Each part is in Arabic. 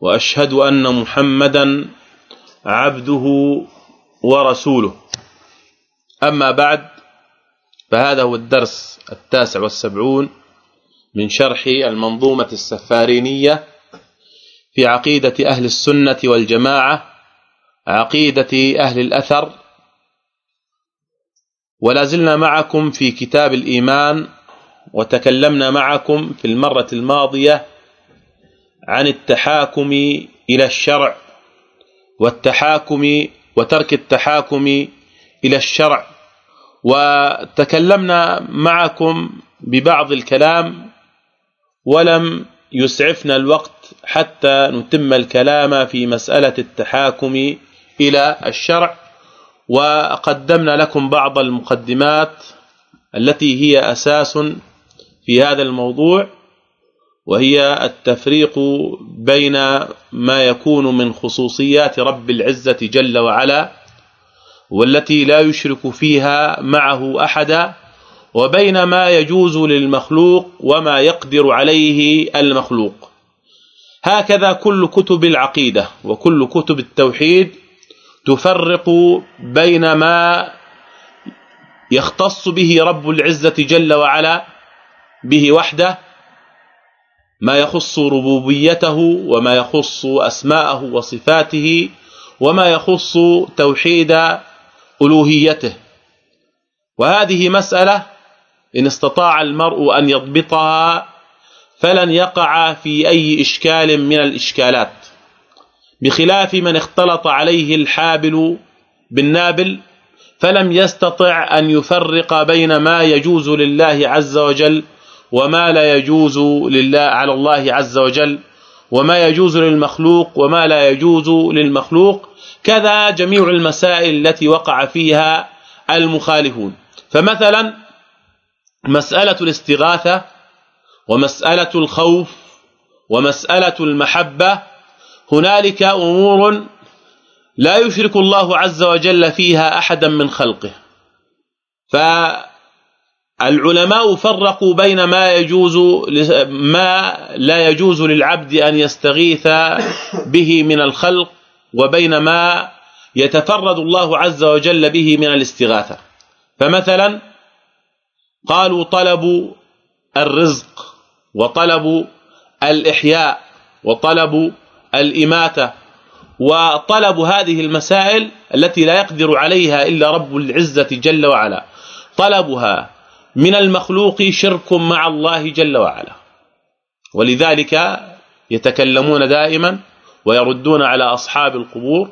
وأشهد أن محمدا عبده ورسوله. أما بعد فهذا هو الدرس التاسع والسبعون من شرح المنظومة السفارينية في عقيدة أهل السنة والجماعة عقيدة أهل الأثر. ولا زلنا معكم في كتاب الإيمان وتكلمنا معكم في المرة الماضية عن التحاكم إلى الشرع والتحاكم وترك التحاكم إلى الشرع. وتكلمنا معكم ببعض الكلام ولم يسعفنا الوقت حتى نتم الكلام في مسألة التحاكم إلى الشرع. وقدمنا لكم بعض المقدمات التي هي أساس في هذا الموضوع. وهي التفريق بين ما يكون من خصوصيات رب العزة جل وعلا والتي لا يشرك فيها معه أحدا وبين ما يجوز للمخلوق وما يقدر عليه المخلوق. هكذا كل كتب العقيدة وكل كتب التوحيد تفرق بين ما يختص به رب العزة جل وعلا به وحده ما يخص ربوبيته وما يخص أسماءه وصفاته وما يخص توحيد ألوهيته. وهذه مسألة إن استطاع المرء أن يضبطها فلن يقع في أي إشكال من الإشكالات. بخلاف من اختلط عليه الحابل بالنابل فلم يستطع أن يفرق بين ما يجوز لله عز وجل وما لا يجوز لله على الله عز وجل وما يجوز للمخلوق وما لا يجوز للمخلوق. كذا جميع المسائل التي وقع فيها المخالفون. فمثلا مسألة الاستغاثة ومسألة الخوف ومسألة المحبة هنالك أمور لا يشرك الله عز وجل فيها احدا من خلقه. ف العلماء فرقوا بين ما يجوز ما لا يجوز للعبد أن يستغيث به من الخلق وبين ما يتفرد الله عز وجل به من الاستغاثة. فمثلا قالوا طلب الرزق وطلب الإحياء وطلب الإماتة وطلب هذه المسائل التي لا يقدر عليها إلا رب العزة جل وعلا. طلبها من المخلوق شرك مع الله جل وعلا. ولذلك يتكلمون دائما ويردون على أصحاب القبور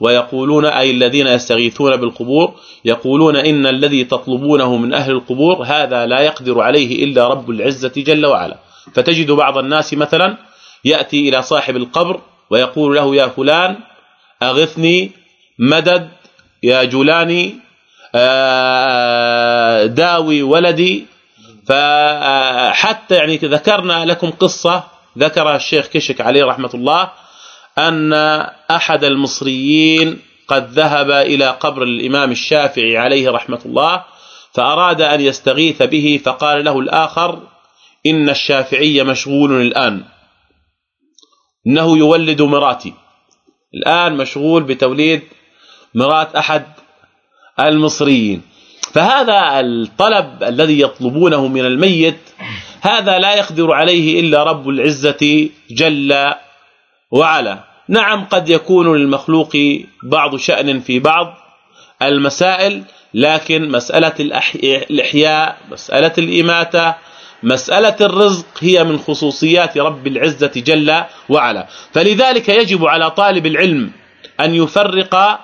ويقولون أي الذين يستغيثون بالقبور يقولون إن الذي تطلبونه من أهل القبور هذا لا يقدر عليه إلا رب العزة جل وعلا. فتجد بعض الناس مثلا يأتي إلى صاحب القبر ويقول له يا فلان أغثني مدد يا جولاني داوي ولدي. فحتى يعني ذكرنا لكم قصة ذكرها الشيخ كشك عليه رحمة الله أن أحد المصريين قد ذهب إلى قبر الإمام الشافعي عليه رحمة الله فأراد أن يستغيث به فقال له الآخر إن الشافعي مشغول الآن. إنه يولد مراتي. الآن مشغول بتوليد مرات أحد المصريين. فهذا الطلب الذي يطلبونه من الميت هذا لا يقدر عليه إلا رب العزة جل وعلا. نعم قد يكون للمخلوق بعض شأن في بعض المسائل لكن مسألة الإحياء مسألة الإماتة مسألة الرزق هي من خصوصيات رب العزة جل وعلا. فلذلك يجب على طالب العلم أن يفرق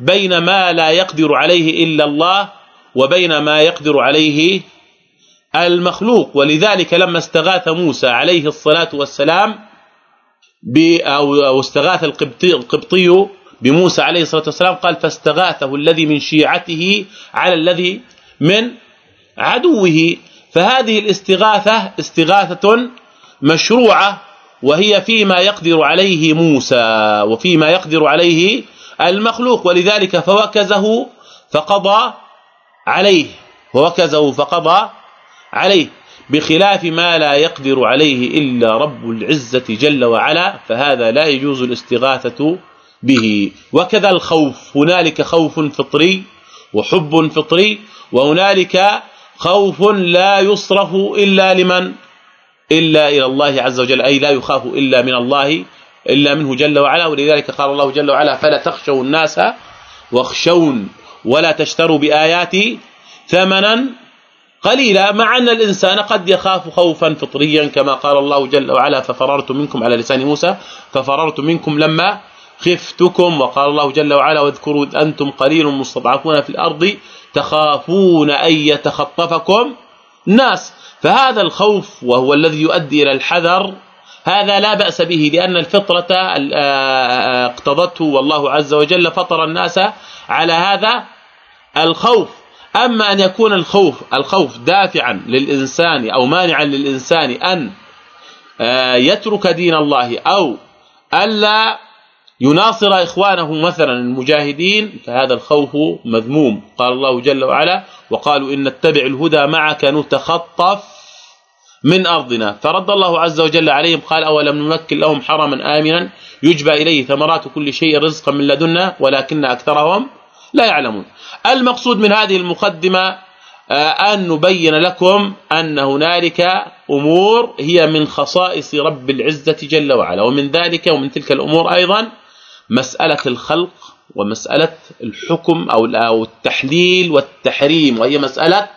بين ما لا يقدر عليه إلا الله وبين ما يقدر عليه المخلوق. ولذلك لما استغاث موسى عليه الصلاة والسلام أو استغاث القبطي القبطي بموسى عليه الصلاة والسلام قال فاستغاثه الذي من شيعته على الذي من عدوه. فهذه الاستغاثة استغاثة مشروعة وهي فيما يقدر عليه موسى وفيما يقدر عليه المخلوق ولذلك فوكزه فقضى عليه. ووكزه فقضى عليه بخلاف ما لا يقدر عليه إلا رب العزة جل وعلا فهذا لا يجوز الاستغاثة به. وكذا الخوف هنالك خوف فطري وحب فطري وهنالك خوف لا يصرف إلا لمن؟ إلا إلى الله عز وجل أي لا يخاف إلا من الله إلا منه جل وعلا ولذلك قال الله جل وعلا فلا تخشوا الناس واخشون ولا تشتروا بآياتي ثمنا قليلا مع أن الإنسان قد يخاف خوفا فطريا كما قال الله جل وعلا ففررت منكم على لسان موسى ففررت منكم لما خفتكم وقال الله جل وعلا واذكروا أنتم قليل مستضعفون في الأرض تخافون أن يتخطفكم الناس فهذا الخوف وهو الذي يؤدي إلى الحذر هذا لا بأس به لأن الفطرة اقتضته والله عز وجل فطر الناس على هذا الخوف. أما أن يكون الخوف الخوف دافعا للإنسان أو مانعا للإنسان أن يترك دين الله أو ألا يناصر إخوانه مثلا المجاهدين فهذا الخوف مذموم. قال الله جل وعلا وقالوا إن نتبع الهدى معك نتخطف من أرضنا. فرد الله عز وجل عليهم قال أولم نمكن لهم حرما آمنا يجبى إليه ثمرات كل شيء رزقا من لدنا ولكن أكثرهم لا يعلمون. المقصود من هذه المقدمة آه، أن نبين لكم أن هنالك أمور هي من خصائص رب العزة جل وعلا ومن ذلك ومن تلك الأمور أيضا مسألة الخلق ومسألة الحكم أو التحليل والتحريم وهي مسألة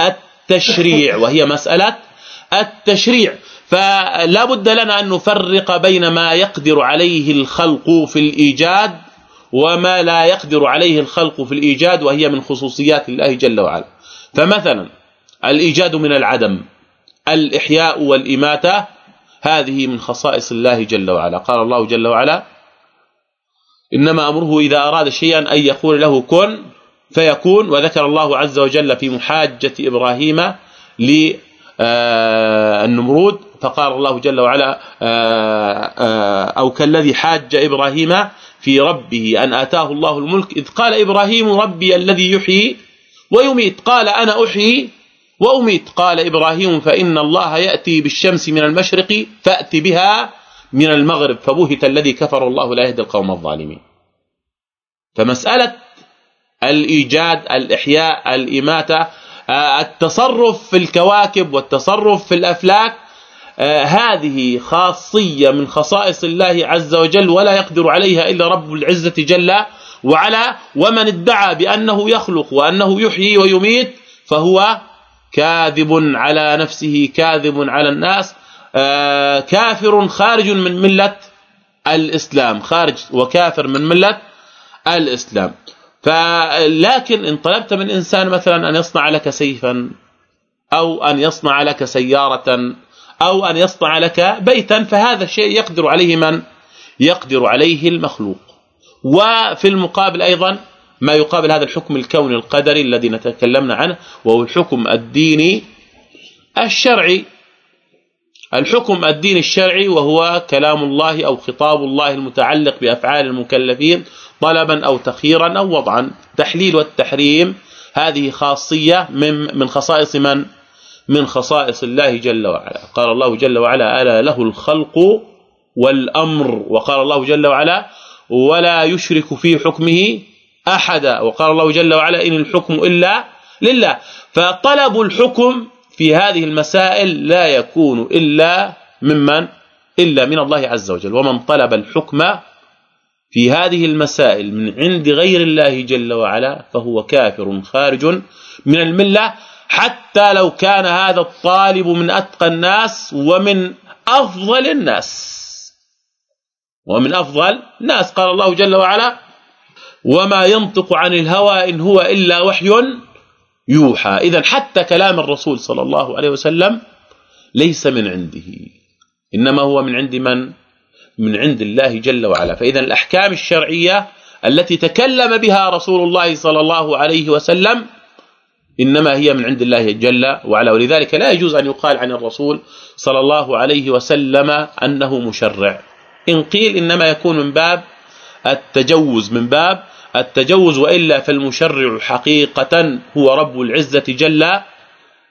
التشريع وهي مسألة التشريع. فلا بد لنا أن نفرق بين ما يقدر عليه الخلق في الإيجاد وما لا يقدر عليه الخلق في الإيجاد وهي من خصوصيات الله جل وعلا. فمثلا الإيجاد من العدم الإحياء والإماتة هذه من خصائص الله جل وعلا. قال الله جل وعلا إنما أمره إذا أراد شيئا أن يقول له كن فيكون وذكر الله عز وجل في محاجة إبراهيم للنمرود فقال الله جل وعلا آه، آه، أو كالذي حاج إبراهيم في ربه أن آتاه الله الملك إذ قال إبراهيم ربي الذي يحيي ويميت. قال أنا أحيي وأميت. قال إبراهيم فإن الله يأتي بالشمس من المشرق فات بها من المغرب. فبهت الذي كفر الله لا يهدي القوم الظالمين. فمسألة الإيجاد الإحياء الإماتة آه، التصرف في الكواكب والتصرف في الأفلاك آه، هذه خاصية من خصائص الله عز وجل ولا يقدر عليها إلا رب العزة جل وعلا ومن ادعى بأنه يخلق وأنه يحيي ويميت فهو كاذب على نفسه كاذب على الناس آه، كافر خارج من ملة الإسلام خارج وكافر من ملة الإسلام. فلكن إن طلبت من إنسان مثلا أن يصنع لك سيفا أو أن يصنع لك سيارة أو أن يصنع لك بيتا فهذا شيء يقدر عليه من؟ يقدر عليه المخلوق. وفي المقابل أيضا ما يقابل هذا الحكم الكوني القدري الذي نتكلمنا عنه وهو الحكم الديني الشرعي. الحكم الديني الشرعي وهو كلام الله أو خطاب الله المتعلق بأفعال المكلفين طلبا أو تخييرا أو وضعا. تحليل والتحريم هذه خاصية من من خصائص من؟ من خصائص الله جل وعلا. قال الله جل وعلا ألا له الخلق والأمر. وقال الله جل وعلا ولا يشرك في حكمه أحدا. وقال الله جل وعلا إن الحكم إلا لله. فطلب الحكم في هذه المسائل لا يكون إلا ممن؟ إلا من الله عز وجل. ومن طلب الحكم في هذه المسائل من عند غير الله جل وعلا فهو كافر خارج من الملة. حتى لو كان هذا الطالب من أتقى الناس ومن أفضل الناس. ومن أفضل الناس. قال الله جل وعلا وما ينطق عن الهوى إن هو إلا وحي يوحى. اذا حتى كلام الرسول صلى الله عليه وسلم ليس من عنده. إنما هو من عند من؟ من عند الله جل وعلا. فاذا الأحكام الشرعية التي تكلم بها رسول الله صلى الله عليه وسلم إنما هي من عند الله جل وعلا. ولذلك لا يجوز أن يقال عن الرسول صلى الله عليه وسلم أنه مشرع. إن قيل إنما يكون من باب التجوز من باب التجوز والا فالمشرع حقيقة هو رب العزة جل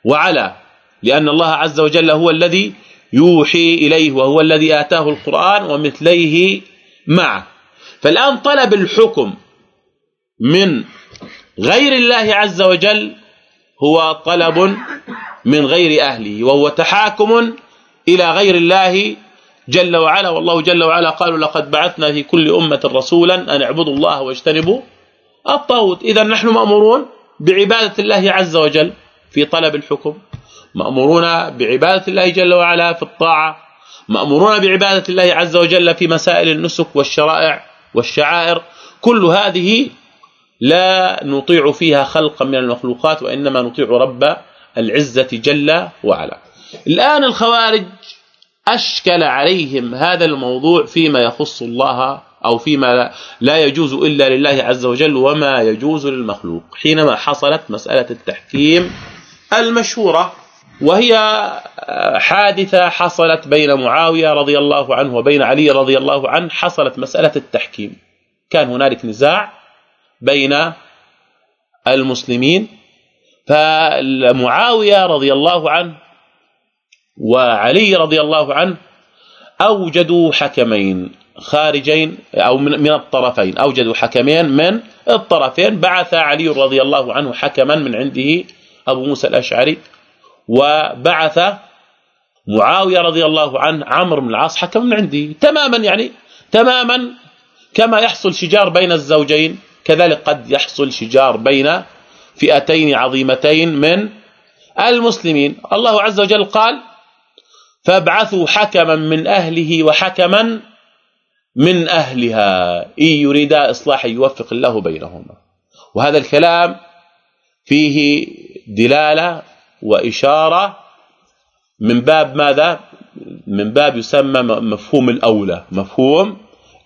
وعلا لأن الله عز وجل هو الذي يوحي إليه وهو الذي آتاه القرآن ومثليه معه. فالآن طلب الحكم من غير الله عز وجل هو طلب من غير أهله وهو تحاكم إلى غير الله جل وعلا والله جل وعلا قالوا لقد بعثنا في كل أمة رسولا أن اعبدوا الله واجتنبوا الطاغوت. اذا نحن مأمورون بعبادة الله عز وجل في طلب الحكم. مأمورون بعبادة الله جل وعلا في الطاعة. مأمورون بعبادة الله عز وجل في مسائل النسك والشرائع والشعائر. كل هذه لا نطيع فيها خلقا من المخلوقات وإنما نطيع رب العزة جل وعلا. الآن الخوارج أشكل عليهم هذا الموضوع فيما يخص الله أو فيما لا يجوز إلا لله عز وجل وما يجوز للمخلوق حينما حصلت مسألة التحكيم المشهورة وهي حادثة حصلت بين معاوية رضي الله عنه وبين علي رضي الله عنه حصلت مسألة التحكيم. كان هنالك نزاع بين المسلمين فمعاوية رضي الله عنه وعلي رضي الله عنه أوجدوا حكمين خارجين أو من الطرفين. أوجدوا حكمين من؟ الطرفين. بعث علي رضي الله عنه حكما من عنده أبو موسى الأشعري. وبعث معاوية رضي الله عنه عمرو بن العاص حكم من عنده. تماما يعني تماما كما يحصل شجار بين الزوجين. كذلك قد يحصل شجار بين فئتين عظيمتين من المسلمين. الله عز وجل قال فابعثوا حكما من أهله وحكما من أهلها. إن يريدا إصلاحا يوفق الله بينهما. وهذا الكلام فيه دلالة وإشارة من باب ماذا؟ من باب يسمى مفهوم الأولى. مفهوم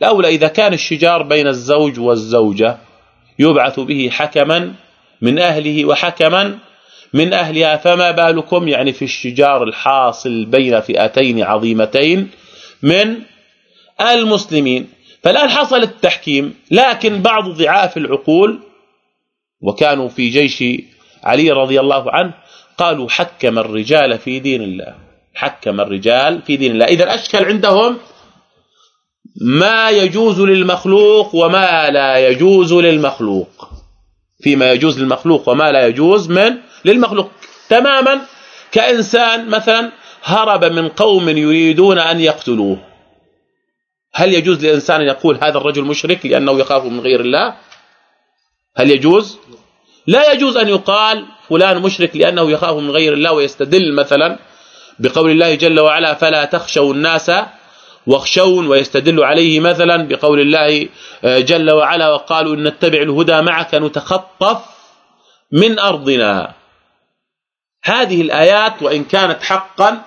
الأولى إذا كان الشجار بين الزوج والزوجة يبعث به حكما من أهله وحكما من أهلها فما بالكم؟ يعني في الشجار الحاصل بين فئتين عظيمتين من المسلمين. فالآن حصل التحكيم لكن بعض ضعاف العقول وكانوا في جيش علي رضي الله عنه قالوا حكم الرجال في دين الله. حكم الرجال في دين الله. اذا أشكل عندهم ما يجوز للمخلوق وما لا يجوز للمخلوق. فيما يجوز للمخلوق وما لا يجوز من للمخلوق. تماما. كإنسان مثلا هرب من قوم يريدون أن يقتلوه. هل يجوز للانسان أن يقول هذا الرجل مشرك لأنه يخاف من غير الله؟ هل يجوز؟ لا يجوز أن يقال فلان مشرك لأنه يخاف من غير الله ويستدل مثلا بقول الله جل وعلا فلا تخشوا الناس واخشون ويستدل عليه مثلا بقول الله آه، جل وعلا وقالوا إن نتبع الهدى معك نتخطف من أرضنا. هذه الآيات وإن كانت حقا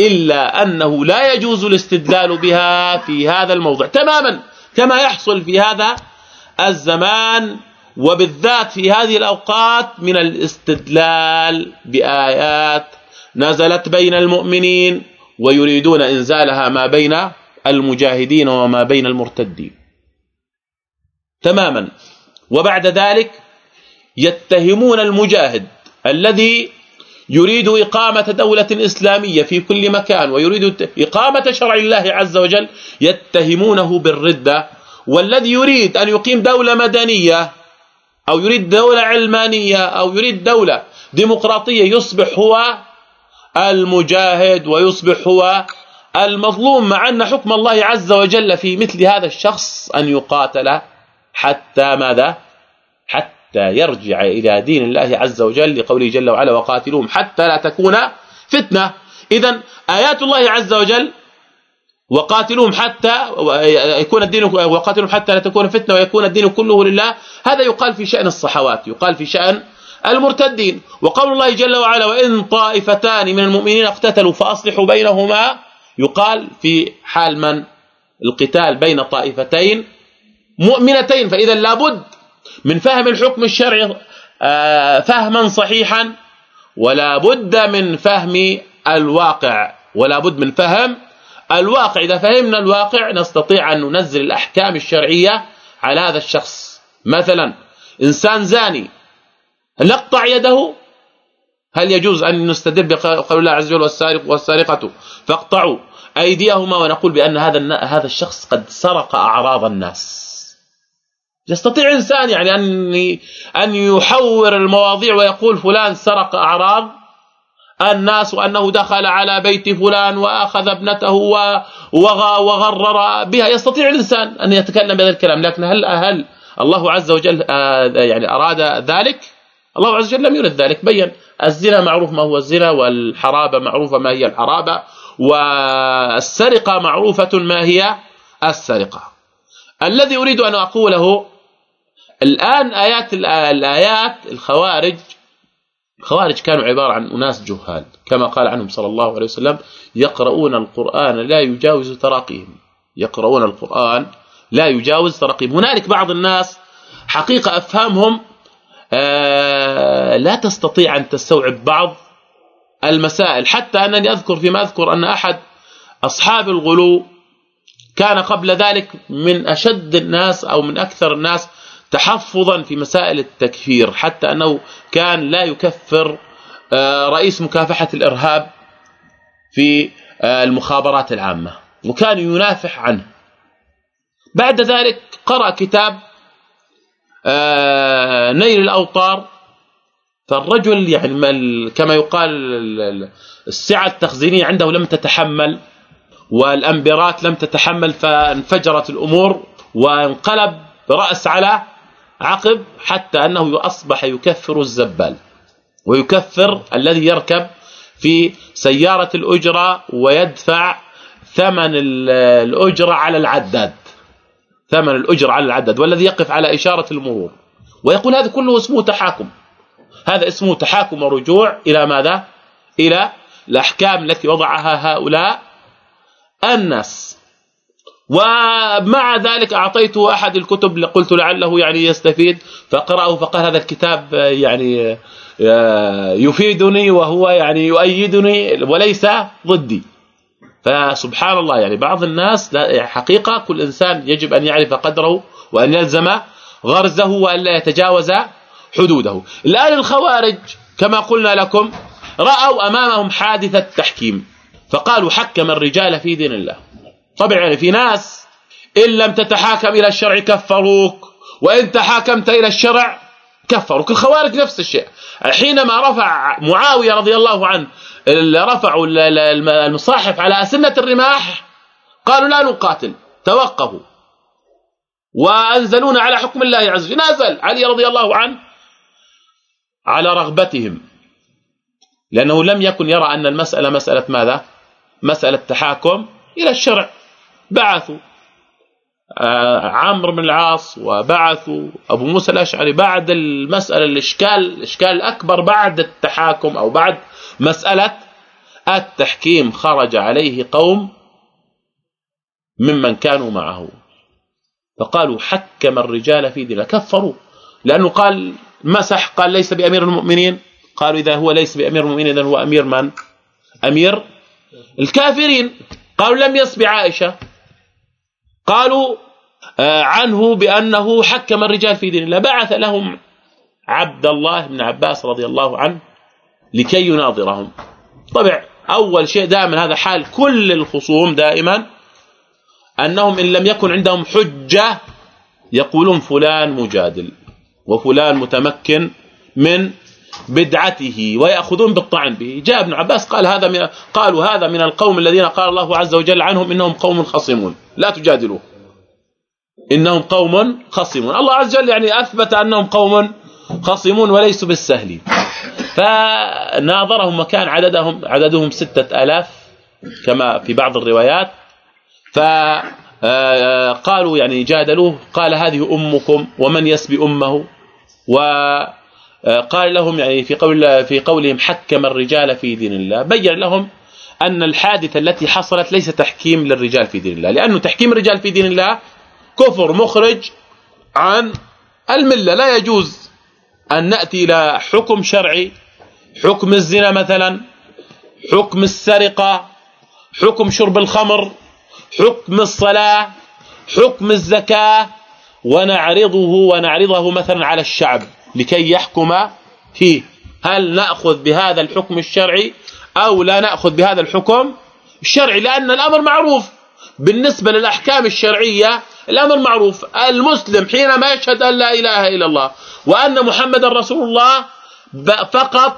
إلا أنه لا يجوز الاستدلال بها في هذا الموضع. تماما كما يحصل في هذا الزمان وبالذات في هذه الأوقات من الاستدلال بآيات نزلت بين المؤمنين ويريدون إنزالها ما بين المجاهدين وما بين المرتدين. تماما. وبعد ذلك يتهمون المجاهد الذي يريد إقامة دولة إسلامية في كل مكان ويريد إقامة شرع الله عز وجل يتهمونه بالردة. والذي يريد أن يقيم دولة مدنية أو يريد دولة علمانية أو يريد دولة ديمقراطية يصبح هو المجاهد ويصبح هو المظلوم مع أن حكم الله عز وجل في مثل هذا الشخص أن يقاتل. حتى ماذا؟ حتى يرجع إلى دين الله عز وجل لقوله جل وعلا وقاتلوهم حتى لا تكون فتنة. إذا آيات الله عز وجل وقاتلوهم حتى يكون الدين وقاتلوهم حتى لا تكون فتنة ويكون الدين كله لله هذا يقال في شأن الصحوات يقال في شأن المرتدين. وقول الله جل وعلا وإن طائفتان من المؤمنين اقتتلوا فأصلحوا بينهما يقال في حال من؟ القتال بين طائفتين مؤمنتين فإذا لابد من فهم الحكم الشرعي آه، فهما صحيحا ولا بد من فهم الواقع ولا بد من فهم الواقع. إذا فهمنا الواقع نستطيع أن ننزل الأحكام الشرعية على هذا الشخص. مثلا إنسان زاني نقطع يده؟ هل يجوز أن نستدل بقول الله عز وجل والسارق والسارقة؟ فاقطعوا أيديهما ونقول بأن هذا هذا الشخص قد سرق أعراض الناس. يستطيع انسان يعني أن أن يحور المواضيع ويقول فلان سرق أعراض الناس وأنه دخل على بيت فلان وأخذ ابنته وغرر بها. يستطيع الإنسان أن يتكلم بهذا الكلام لكن هل هل الله عز وجل آه، يعني أراد ذلك؟ الله عز وجل لم يرد ذلك. بين الزنا معروف ما هو الزنا والحرابه معروفه ما هي الحرابه والسرقة معروفة ما هي السرقة. الذي أريد أن أقوله الآن آيات الآيات الخوارج الخوارج كانوا عبارة عن أناس جهال كما قال عنهم صلى الله عليه وسلم يقرؤون القرآن لا يجاوز تراقيهم. يقرؤون القرآن لا يجاوز تراقيهم. هنالك بعض الناس حقيقة أفهامهم آه، لا تستطيع أن تستوعب بعض المسائل. حتى أنني أذكر فيما أذكر أن أحد أصحاب الغلو كان قبل ذلك من أشد الناس أو من أكثر الناس تحفظا في مسائل التكفير حتى أنه كان لا يكفر آه، رئيس مكافحة الإرهاب في آه، المخابرات العامة وكان ينافح عنه. بعد ذلك قرأ كتاب آه، نيل الأوطار فالرجل يعني كما يقال السعة التخزينية عنده لم تتحمل والانبرات لم تتحمل فانفجرت الأمور وانقلب براس على عقب حتى أنه أصبح يكفر الزبال ويكفر الذي يركب في سيارة الأجرة ويدفع ثمن الأجرة على العداد ثمن الأجرة على العداد والذي يقف على إشارة المرور. ويقول هذا كله اسمه تحاكم. هذا اسمه تحاكم ورجوع إلى ماذا؟ إلى الأحكام التي وضعها هؤلاء الناس. ومع ذلك اعطيته أحد الكتب قلت لعله يعني يستفيد فقرأه فقال هذا الكتاب يعني آه، يفيدني وهو يعني يؤيدني وليس ضدي. فسبحان الله يعني بعض الناس لا حقيقة كل إنسان يجب أن يعرف قدره وأن يلزم غرزه والا يتجاوز حدوده. الآن الخوارج كما قلنا لكم رأوا أمامهم حادثة تحكيم فقالوا حكم الرجال في دين الله. طبعا يعني في ناس إن لم تتحاكم إلى الشرع كفروك وإن تحاكمت إلى الشرع كفروك. الخوارج نفس الشيء. حينما رفع معاوية رضي الله عنه رفعوا المصاحف على اسنه الرماح قالوا لا نقاتل توقفوا. وأنزلونا على حكم الله عز وجل. نزل علي رضي الله عنه على رغبتهم. لأنه لم يكن يرى أن المسألة مسألة ماذا؟ مسألة تحاكم إلى الشرع. بعثوا. آه، عمرو بن العاص وبعثوا. أبو موسى الأشعري بعد المسألة الإشكال الإشكال الأكبر بعد التحاكم أو بعد مسألة التحكيم خرج عليه قوم ممن كانوا معه. فقالوا حكم الرجال في دين كفروا. لأنه قال مسح قال ليس بأمير المؤمنين. قالوا إذا هو ليس بأمير المؤمنين اذا هو أمير من؟ أمير الكافرين. قالوا لم يصب عائشة. قالوا آه، عنه بأنه حكم الرجال في دين الله. بعث لهم عبد الله بن عباس رضي الله عنه لكي يناظرهم. طبعا أول شيء دائما هذا حال كل الخصوم دائما أنهم إن لم يكن عندهم حجة يقولون فلان مجادل وفلان متمكن من بدعته ويأخذون بالطعن به. جاء ابن عباس قال هذا من قالوا هذا من القوم الذين قال الله عز وجل عنهم إنهم قوم خصمون. لا تجادلوه. إنهم قوم خصمون. الله عز وجل يعني أثبت أنهم قوم خصمون وليسوا بالسهلين فناظرهم وكان عددهم عددهم ستة آلاف كما في بعض الروايات. فقالوا يعني جادلوه. قال هذه أمكم ومن يسبي أمه؟ وقال لهم يعني في قول في قولهم حكم الرجال في دين الله. بين لهم أن الحادثة التي حصلت ليس تحكيم للرجال في دين الله لأنه تحكيم الرجال في دين الله كفر مخرج عن الملة. لا يجوز أن نأتي إلى حكم شرعي حكم الزنا مثلا حكم السرقة حكم شرب الخمر حكم الصلاة حكم الزكاة. ونعرضه ونعرضه مثلا على الشعب لكي يحكم فيه. هل نأخذ بهذا الحكم الشرعي؟ أو لا نأخذ بهذا الحكم الشرعي لأن الأمر معروف. بالنسبة للأحكام الشرعية الأمر معروف. المسلم حينما يشهد أن لا إله إلا الله وأن محمد رسول الله فقط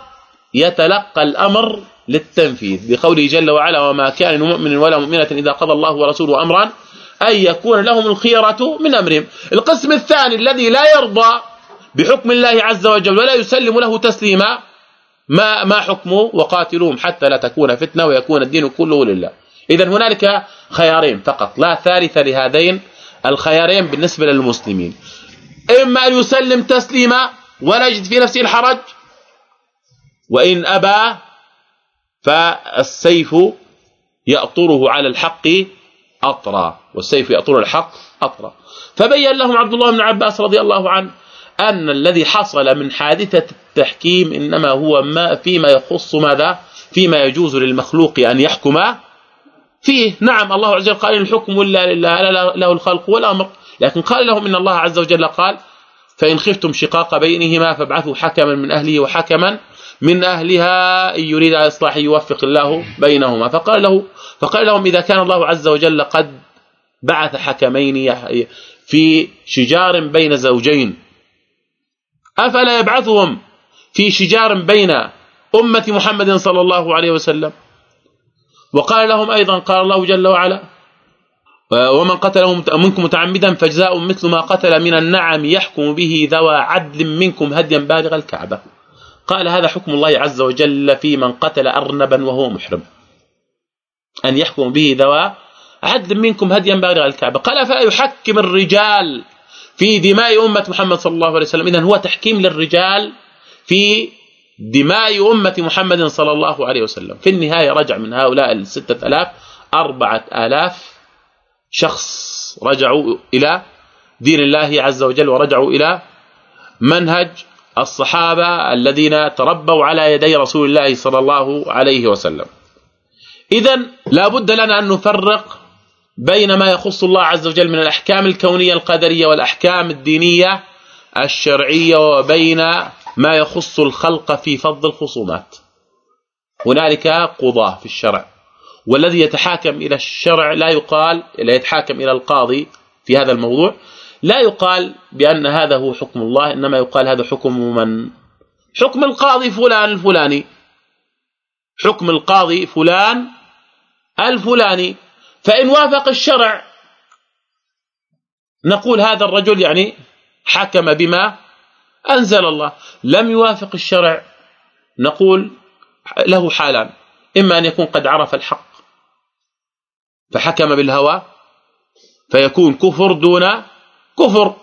يتلقى الأمر للتنفيذ. بقوله جل وعلا وما كان مؤمن ولا مؤمنة إذا قضى الله ورسوله أمرا أن يكون لهم الخيرة من أمرهم. القسم الثاني الذي لا يرضى بحكم الله عز وجل ولا يسلم له تسليما ما ما حكمه وقاتلوهم حتى لا تكون فتنة ويكون الدين كله لله. اذا هنالك خيارين فقط لا ثالث لهذين الخيارين بالنسبة للمسلمين. إما أن يسلم تسليما ولا يجد في نفسه الحرج وإن أبى فالسيف يأطره على الحق أطرا والسيف يأطر الحق أطرا. فبين لهم عبد الله بن عباس رضي الله عنه أن الذي حصل من حادثة التحكيم إنما هو ما فيما يخص ماذا؟ فيما يجوز للمخلوق أن يحكم فيه. نعم الله عز وجل قال الحكم إلا لله له الخلق والامر لكن قال لهم إن الله عز وجل قال فإن خفتم شقاق بينهما فابعثوا حكما من أهله وحكما من أهلها إن يريد إصلاح يوفق الله بينهما. فقال له فقال لهم إذا كان الله عز وجل قد بعث حكمين في شجار بين زوجين أفلا يبعثهم في شجار بين أمة محمد صلى الله عليه وسلم؟ وقال لهم أيضا قال الله جل وعلا ومن قتله منكم متعمدا فجزاء مثل ما قتل من النعم يحكم به ذوى عدل منكم هديا بالغ الكعبة. قال هذا حكم الله عز وجل في من قتل ارنبا وهو محرم. أن يحكم به ذوى عدل منكم هديا بالغ الكعبة. قال فلا يحكم الرجال في دماء أمة محمد صلى الله عليه وسلم. اذا هو تحكيم للرجال في دماء أمة محمد صلى الله عليه وسلم. في النهاية رجع من هؤلاء ألاف أربعة آلاف شخص رجعوا إلى دين الله عز وجل ورجعوا إلى منهج الصحابة الذين تربوا على يدي رسول الله صلى الله عليه وسلم. اذا لا بد لنا أن نفرق بين ما يخص الله عز وجل من الأحكام الكونية القدرية والأحكام الدينية الشرعية وبين ما يخص الخلق في فض الخصومات. هنالك قضاة في الشرع والذي يتحاكم إلى الشرع لا يقال لا يتحاكم إلى القاضي في هذا الموضوع لا يقال بأن هذا هو حكم الله إنما يقال هذا حكم من؟ حكم القاضي فلان الفلاني. حكم القاضي فلان الفلاني. فإن وافق الشرع نقول هذا الرجل يعني حكم بما أنزل الله. لم يوافق الشرع نقول له حالان. إما أن يكون قد عرف الحق فحكم بالهوى فيكون كفر دون كفر.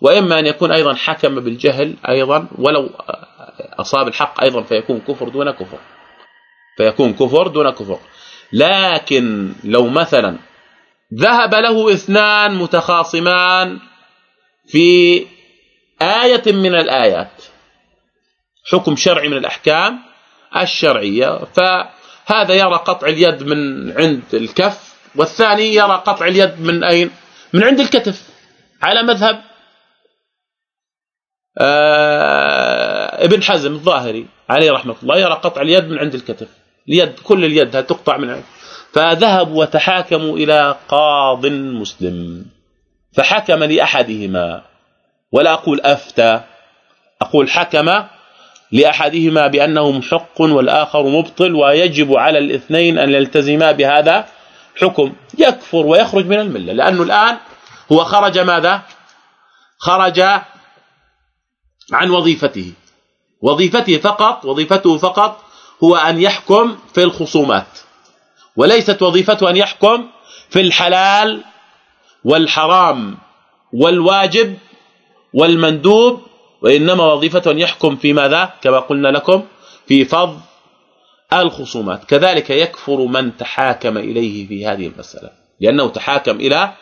وإما أن يكون أيضا حكم بالجهل أيضا ولو أصاب الحق أيضا فيكون كفر دون كفر. فيكون كفر دون كفر. لكن لو مثلا ذهب له اثنان متخاصمان في آية من الآيات حكم شرعي من الأحكام الشرعية فهذا يرى قطع اليد من عند الكف والثاني يرى قطع اليد من أين؟ من عند الكتف على مذهب آه ابن حزم الظاهري عليه رحمة الله يرى قطع اليد من عند الكتف. اليد كل اليد تقطع من فذهبوا وتحاكموا إلى قاض مسلم. فحكم لأحدهما. ولا أقول أفتى أقول حكم لأحدهما بانه محق والآخر مبطل ويجب على الاثنين أن يلتزما بهذا حكم. يكفر ويخرج من الملة. لأنه الآن هو خرج ماذا؟ خرج عن وظيفته. وظيفته فقط وظيفته فقط هو أن يحكم في الخصومات وليست وظيفته أن يحكم في الحلال والحرام والواجب والمندوب وإنما وظيفته أن يحكم في ماذا؟ كما قلنا لكم في فض الخصومات. كذلك يكفر من تحاكم إليه في هذه المسألة لأنه تحاكم إلى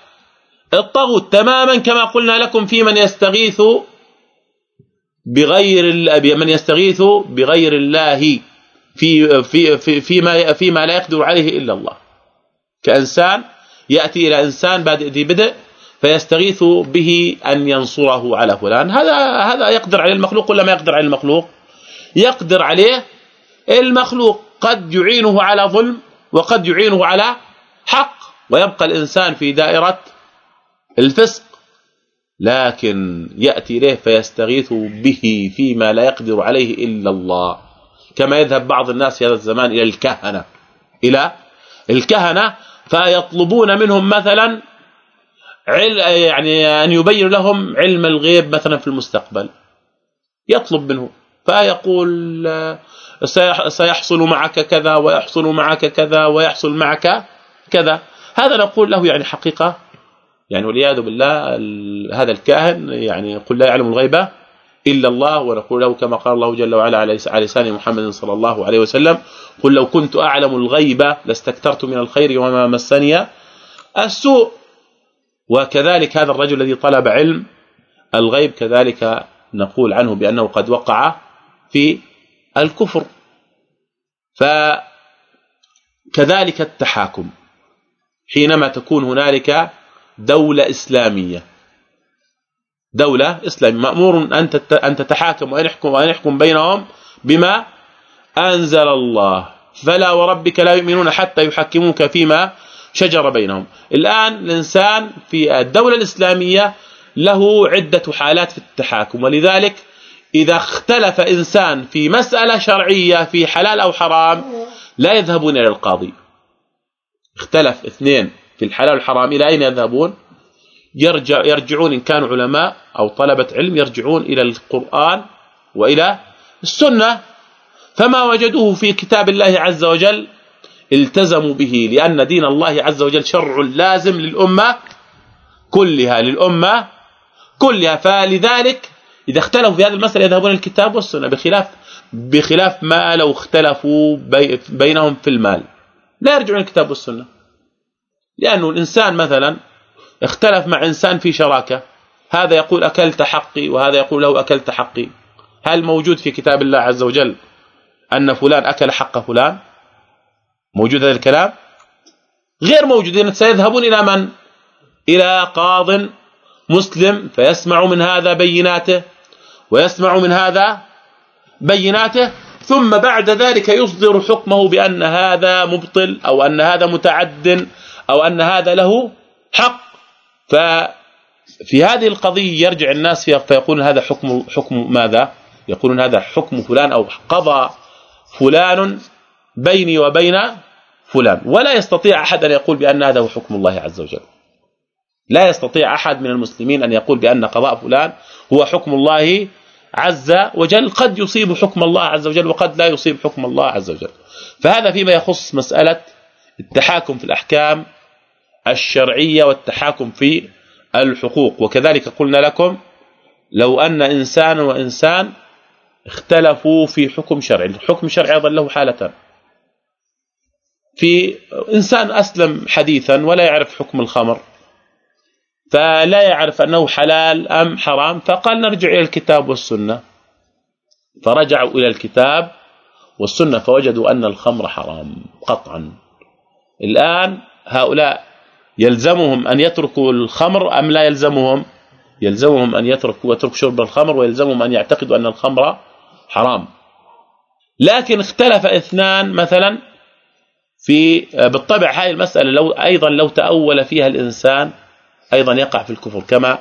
الطاغوت. تماما كما قلنا لكم في من يستغيث بغير من يستغيث بغير الله في في في فيما فيما لا يقدر عليه إلا الله. كإنسان يأتي إلى إنسان بادئ ذي بدء فيستغيث به أن ينصره على فلان. هذا هذا يقدر عليه المخلوق ولا ما يقدر عليه المخلوق؟ يقدر عليه المخلوق. قد يعينه على ظلم وقد يعينه على حق. ويبقى الإنسان في دائرة الفسق. لكن يأتي إليه فيستغيث به فيما لا يقدر عليه إلا الله. كما يذهب بعض الناس في هذا الزمان إلى الكهنة إلى الكهنة فيطلبون منهم مثلا يعني أن يبين لهم علم الغيب مثلا في المستقبل. يطلب منه فيقول سيحصل معك كذا ويحصل معك كذا ويحصل معك كذا. هذا نقول له يعني حقيقة يعني والعياذ بالله هذا الكاهن يعني قل لا يعلم الغيب. إلا الله ونقول له كما قال الله جل وعلا على لسان محمد صلى الله عليه وسلم قل لو كنت أعلم الغيب لاستكثرت من الخير وما مسني السوء. وكذلك هذا الرجل الذي طلب علم الغيب كذلك نقول عنه بأنه قد وقع في الكفر. فكذلك التحاكم. حينما تكون هنالك دولة إسلامية دولة إسلامية. مأمور أن أن تتحاكم وأن يحكم وأن يحكم بينهم بما أنزل الله. فلا وربك لا يؤمنون حتى يحكموك فيما شجر بينهم. الآن الإنسان في الدولة الإسلامية له عدة حالات في التحاكم. ولذلك إذا اختلف إنسان في مسألة شرعية في حلال أو حرام لا يذهبون إلى القاضي. اختلف اثنين في الحلال والحرام إلى أين يذهبون؟ يرجع يرجعون إن كانوا علماء أو طلبة علم يرجعون إلى القرآن وإلى السنة. فما وجدوه في كتاب الله عز وجل التزموا به لأن دين الله عز وجل شرع لازم للأمة كلها للأمة كلها. فلذلك إذا اختلفوا في هذه المسألة يذهبون الكتاب والسنة بخلاف بخلاف ما لو اختلفوا بينهم في المال. لا يرجعون الكتاب والسنة. لأنه الإنسان مثلا اختلف مع إنسان في شراكة. هذا يقول أكلت حقي وهذا يقول له أكلت حقي. هل موجود في كتاب الله عز وجل أن فلان أكل حق فلان؟ موجود هذا الكلام؟ غير موجود سيذهبون إلى من؟ إلى قاض مسلم فيسمع من هذا بيناته ويسمع من هذا بيناته ثم بعد ذلك يصدر حكمه بأن هذا مبطل أو أن هذا متعد أو أن هذا له حق. ففي هذه القضية يرجع الناس فيقولون هذا حكم حكم ماذا؟ يقولون هذا حكم فلان أو قضى فلان بيني وبين فلان. ولا يستطيع أحد أن يقول بأن هذا هو حكم الله عز وجل. لا يستطيع أحد من المسلمين أن يقول بأن قضاء فلان هو حكم الله عز وجل. قد يصيب حكم الله عز وجل وقد لا يصيب حكم الله عز وجل. فهذا فيما يخص مسألة التحاكم في الأحكام الشرعية والتحاكم في الحقوق. وكذلك قلنا لكم لو أن إنسان وإنسان اختلفوا في حكم شرعي. الحكم الشرعي أيضا له حالتان. في إنسان أسلم حديثا ولا يعرف حكم الخمر فلا يعرف أنه حلال أم حرام فقال نرجع إلى الكتاب والسنة. فرجعوا إلى الكتاب والسنة فوجدوا أن الخمر حرام قطعا. الآن هؤلاء يلزمهم أن يتركوا الخمر أم لا يلزمهم؟ يلزمهم أن يتركوا ويتركوا شرب الخمر ويلزمهم أن يعتقدوا أن الخمر حرام. لكن اختلف اثنان مثلا في بالطبع هذه المسألة لو أيضا لو تأول فيها الإنسان أيضا يقع في الكفر كما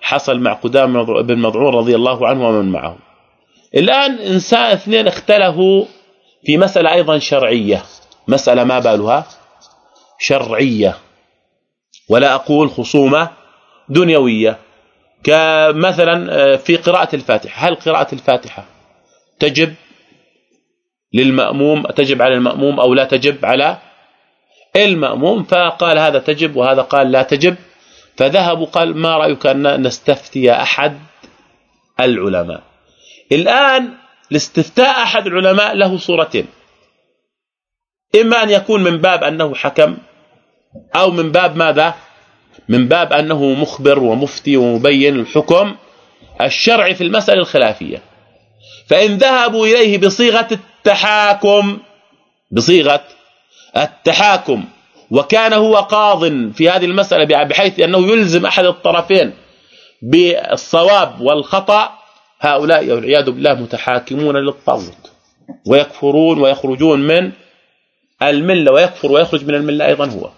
حصل مع قدام بن مضعون رضي الله عنه ومن معه. الآن إنسان اثنين اختلفوا في مسألة أيضا شرعية. مسألة ما بالها؟ شرعية. ولا أقول خصومة دنيوية. كمثلا آه، في قراءة الفاتحة. هل قراءة الفاتحة تجب للمأموم تجب على المأموم أو لا تجب على المأموم؟ فقال هذا تجب وهذا قال لا تجب. فذهبوا قال ما رأيك أن نستفتي أحد العلماء؟ الآن الاستفتاء أحد العلماء له صورتين. إما أن يكون من باب أنه حكم أو من باب ماذا؟ من باب أنه مخبر ومفتي ومبين الحكم الشرعي في المسألة الخلافية. فإن ذهبوا إليه بصيغة التحاكم بصيغة التحاكم وكان هو قاض في هذه المسألة بحيث أنه يلزم أحد الطرفين بالصواب والخطأ هؤلاء والعياذ بالله متحاكمون للطاغوت ويكفرون ويخرجون من الملة ويكفر ويخرج من الملة أيضا هو.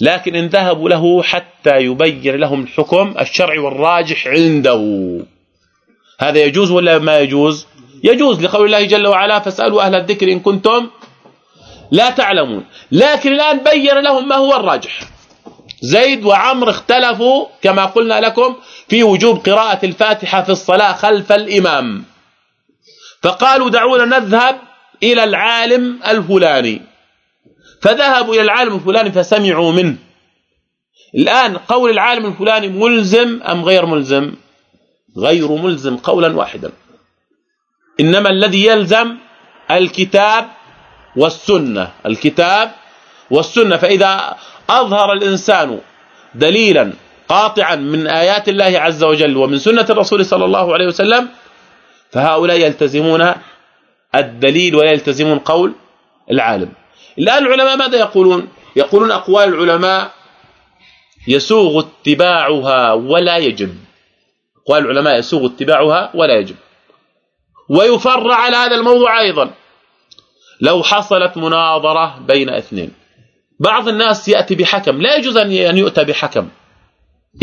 لكن إن ذهبوا له حتى يبين لهم الحكم الشرعي والراجح عنده. هذا يجوز ولا ما يجوز؟ يجوز لقول الله جل وعلا فاسألوا أهل الذكر إن كنتم لا تعلمون. لكن الآن بين لهم ما هو الراجح. زيد وعمر اختلفوا كما قلنا لكم في وجوب قراءة الفاتحة في الصلاة خلف الإمام. فقالوا دعونا نذهب إلى العالم الفلاني. فذهبوا إلى العالم الفلاني فسمعوا منه. الآن قول العالم الفلاني ملزم أم غير ملزم؟ غير ملزم قولا واحدا. إنما الذي يلزم الكتاب والسنة. الكتاب والسنة. فإذا أظهر الإنسان دليلا قاطعا من آيات الله عز وجل ومن سنة الرسول صلى الله عليه وسلم فهؤلاء يلتزمون الدليل ولا يلتزمون قول العالم. الان العلماء ماذا يقولون؟ يقولون أقوال العلماء يسوغ اتباعها ولا يجب. أقوال العلماء يسوغ اتباعها ولا يجب. ويفرع على هذا الموضوع أيضا. لو حصلت مناظرة بين اثنين. بعض الناس يأتي بحكم. لا يجوز أن يؤتى بحكم.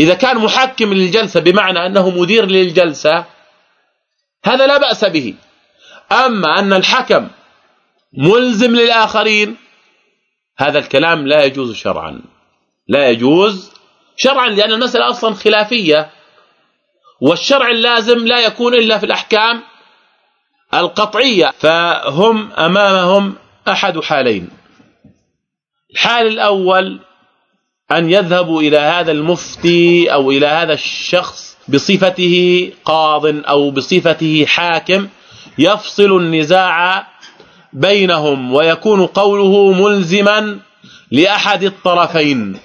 إذا كان محكم للجلسة بمعنى أنه مدير للجلسة هذا لا بأس به. أما أن الحكم ملزم للآخرين هذا الكلام لا يجوز شرعا. لا يجوز شرعا لأن المسألة أصلا خلافية. والشرع اللازم لا يكون إلا في الأحكام القطعية. فهم أمامهم أحد حالين. الحال الأول أن يذهبوا إلى هذا المفتي أو إلى هذا الشخص بصفته قاض أو بصفته حاكم يفصل النزاع بينهم ويكون قوله ملزما لأحد الطرفين.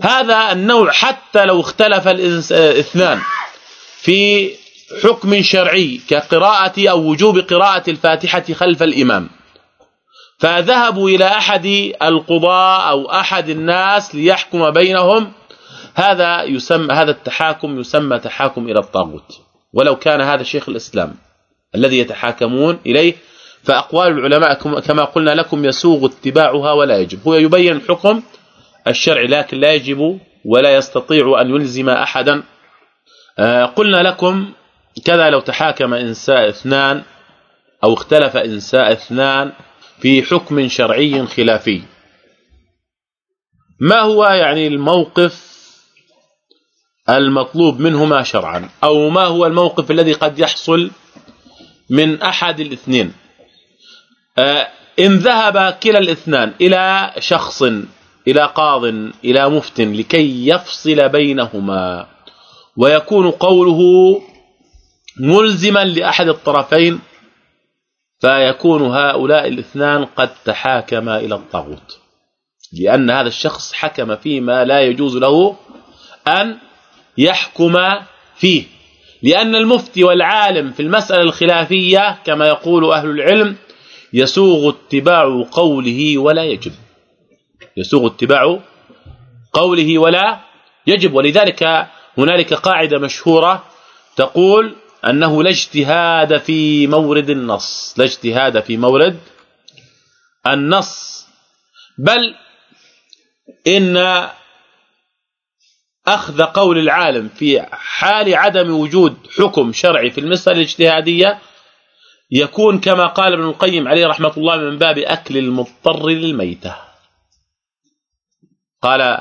هذا النوع حتى لو اختلف الاثنان في حكم شرعي كقراءة أو وجوب قراءة الفاتحة خلف الإمام. فذهبوا إلى أحد القضاء أو أحد الناس ليحكم بينهم. هذا يسمى هذا التحاكم يسمى تحاكم إلى الطاغوت. ولو كان هذا شيخ الإسلام الذي يتحاكمون إليه فأقوال العلماء كما قلنا لكم يسوغ اتباعها ولا يجب. هو يبين الحكم الشرعي لكن لا يجب ولا يستطيع أن يلزم أحدا. آه، قلنا لكم كذا لو تحاكم إنساء اثنان أو اختلف إنساء اثنان في حكم شرعي خلافي. ما هو يعني الموقف المطلوب منهما شرعا؟ أو ما هو الموقف الذي قد يحصل من أحد الاثنين؟ إن ذهب كلا الاثنان إلى شخص إلى قاض إلى مفت لكي يفصل بينهما. ويكون قوله ملزما لأحد الطرفين فيكون هؤلاء الاثنان قد تحاكما إلى الطاغوت. لأن هذا الشخص حكم فيما لا يجوز له أن يحكم فيه. لأن المفتي والعالم في المسألة الخلافية كما يقول أهل العلم يسوغ اتباع قوله ولا يجب. يسوغ اتباع قوله ولا يجب. ولذلك هنالك قاعدة مشهورة تقول أنه لا اجتهاد في مورد النص. لا اجتهاد في مورد النص. بل إن أخذ قول العالم في حال عدم وجود حكم شرعي في المسألة الاجتهادية يكون كما قال ابن القيم عليه رحمة الله من باب أكل المضطر للميتة. قال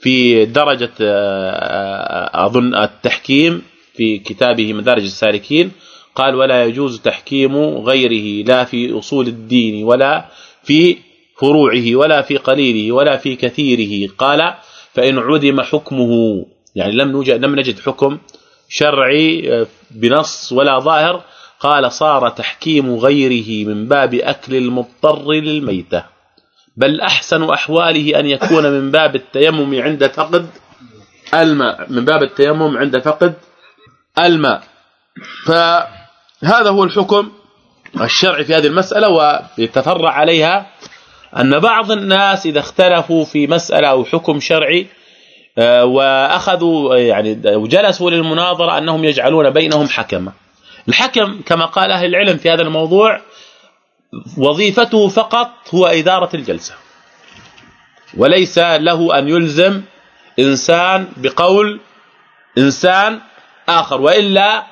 في درجة آه، آه، أظن التحكيم في كتابه مدارج السالكين قال ولا يجوز تحكيم غيره لا في أصول الدين ولا في فروعه ولا في قليله ولا في كثيره. قال فإن عدم حكمه يعني لم نوجد لم نجد حكم شرعي آه، بنص ولا ظاهر قال صار تحكيم غيره من باب أكل المضطر للميتة. بل أحسن أحواله أن يكون من باب التيمم عند فقد الماء. من باب التيمم عند فقد الماء. فهذا هو الحكم الشرعي في هذه المسألة ويتفرع عليها أن بعض الناس إذا اختلفوا في مسألة أو حكم شرعي آه، وأخذوا يعني وجلسوا للمناظرة أنهم يجعلون بينهم حكما. الحكم كما قال أهل العلم في هذا الموضوع وظيفته فقط هو إدارة الجلسة. وليس له أن يلزم إنسان بقول إنسان آخر وإلا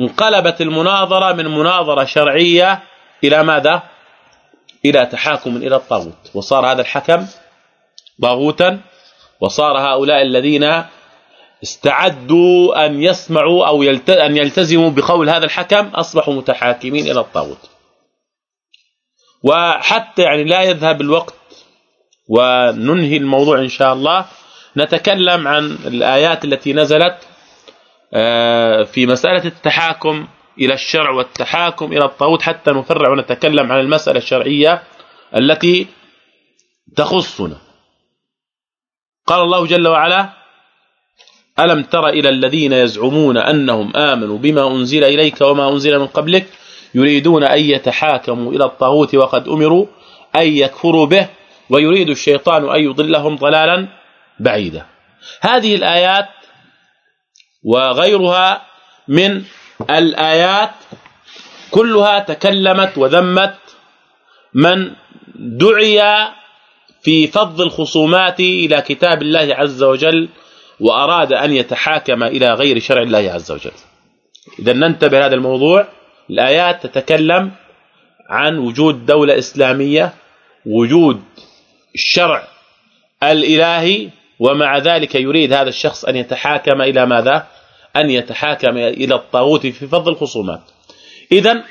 انقلبت المناظرة من مناظرة شرعية إلى ماذا؟ إلى تحاكم إلى الطاغوت. وصار هذا الحكم طاغوتا وصار هؤلاء الذين استعدوا أن يسمعوا أو أن يلتزموا بقول هذا الحكم أصبحوا متحاكمين إلى الطاغوت. وحتى يعني لا يذهب الوقت وننهي الموضوع إن شاء الله. نتكلم عن الآيات التي نزلت آه، في مسألة التحاكم إلى الشرع والتحاكم إلى الطاغوت. حتى نفرع ونتكلم عن المسألة الشرعية التي تخصنا. قال الله جل وعلا ألم تر إلى الذين يزعمون أنهم آمنوا بما أنزل إليك وما أنزل من قبلك يريدون أن يتحاكموا إلى الطاغوت وقد أمروا أن يكفروا به ويريد الشيطان أن يضلهم ضلالا بعيدا. هذه الآيات وغيرها من الآيات كلها تكلمت وذمت من دعي في فض الخصومات إلى كتاب الله عز وجل وأراد أن يتحاكم إلى غير شرع الله عز وجل. اذا ننتبه هذا الموضوع. الآيات تتكلم عن وجود دولة إسلامية وجود الشرع الإلهي ومع ذلك يريد هذا الشخص أن يتحاكم إلى ماذا؟ أن يتحاكم إلى الطاغوت في فض الخصومات. اذا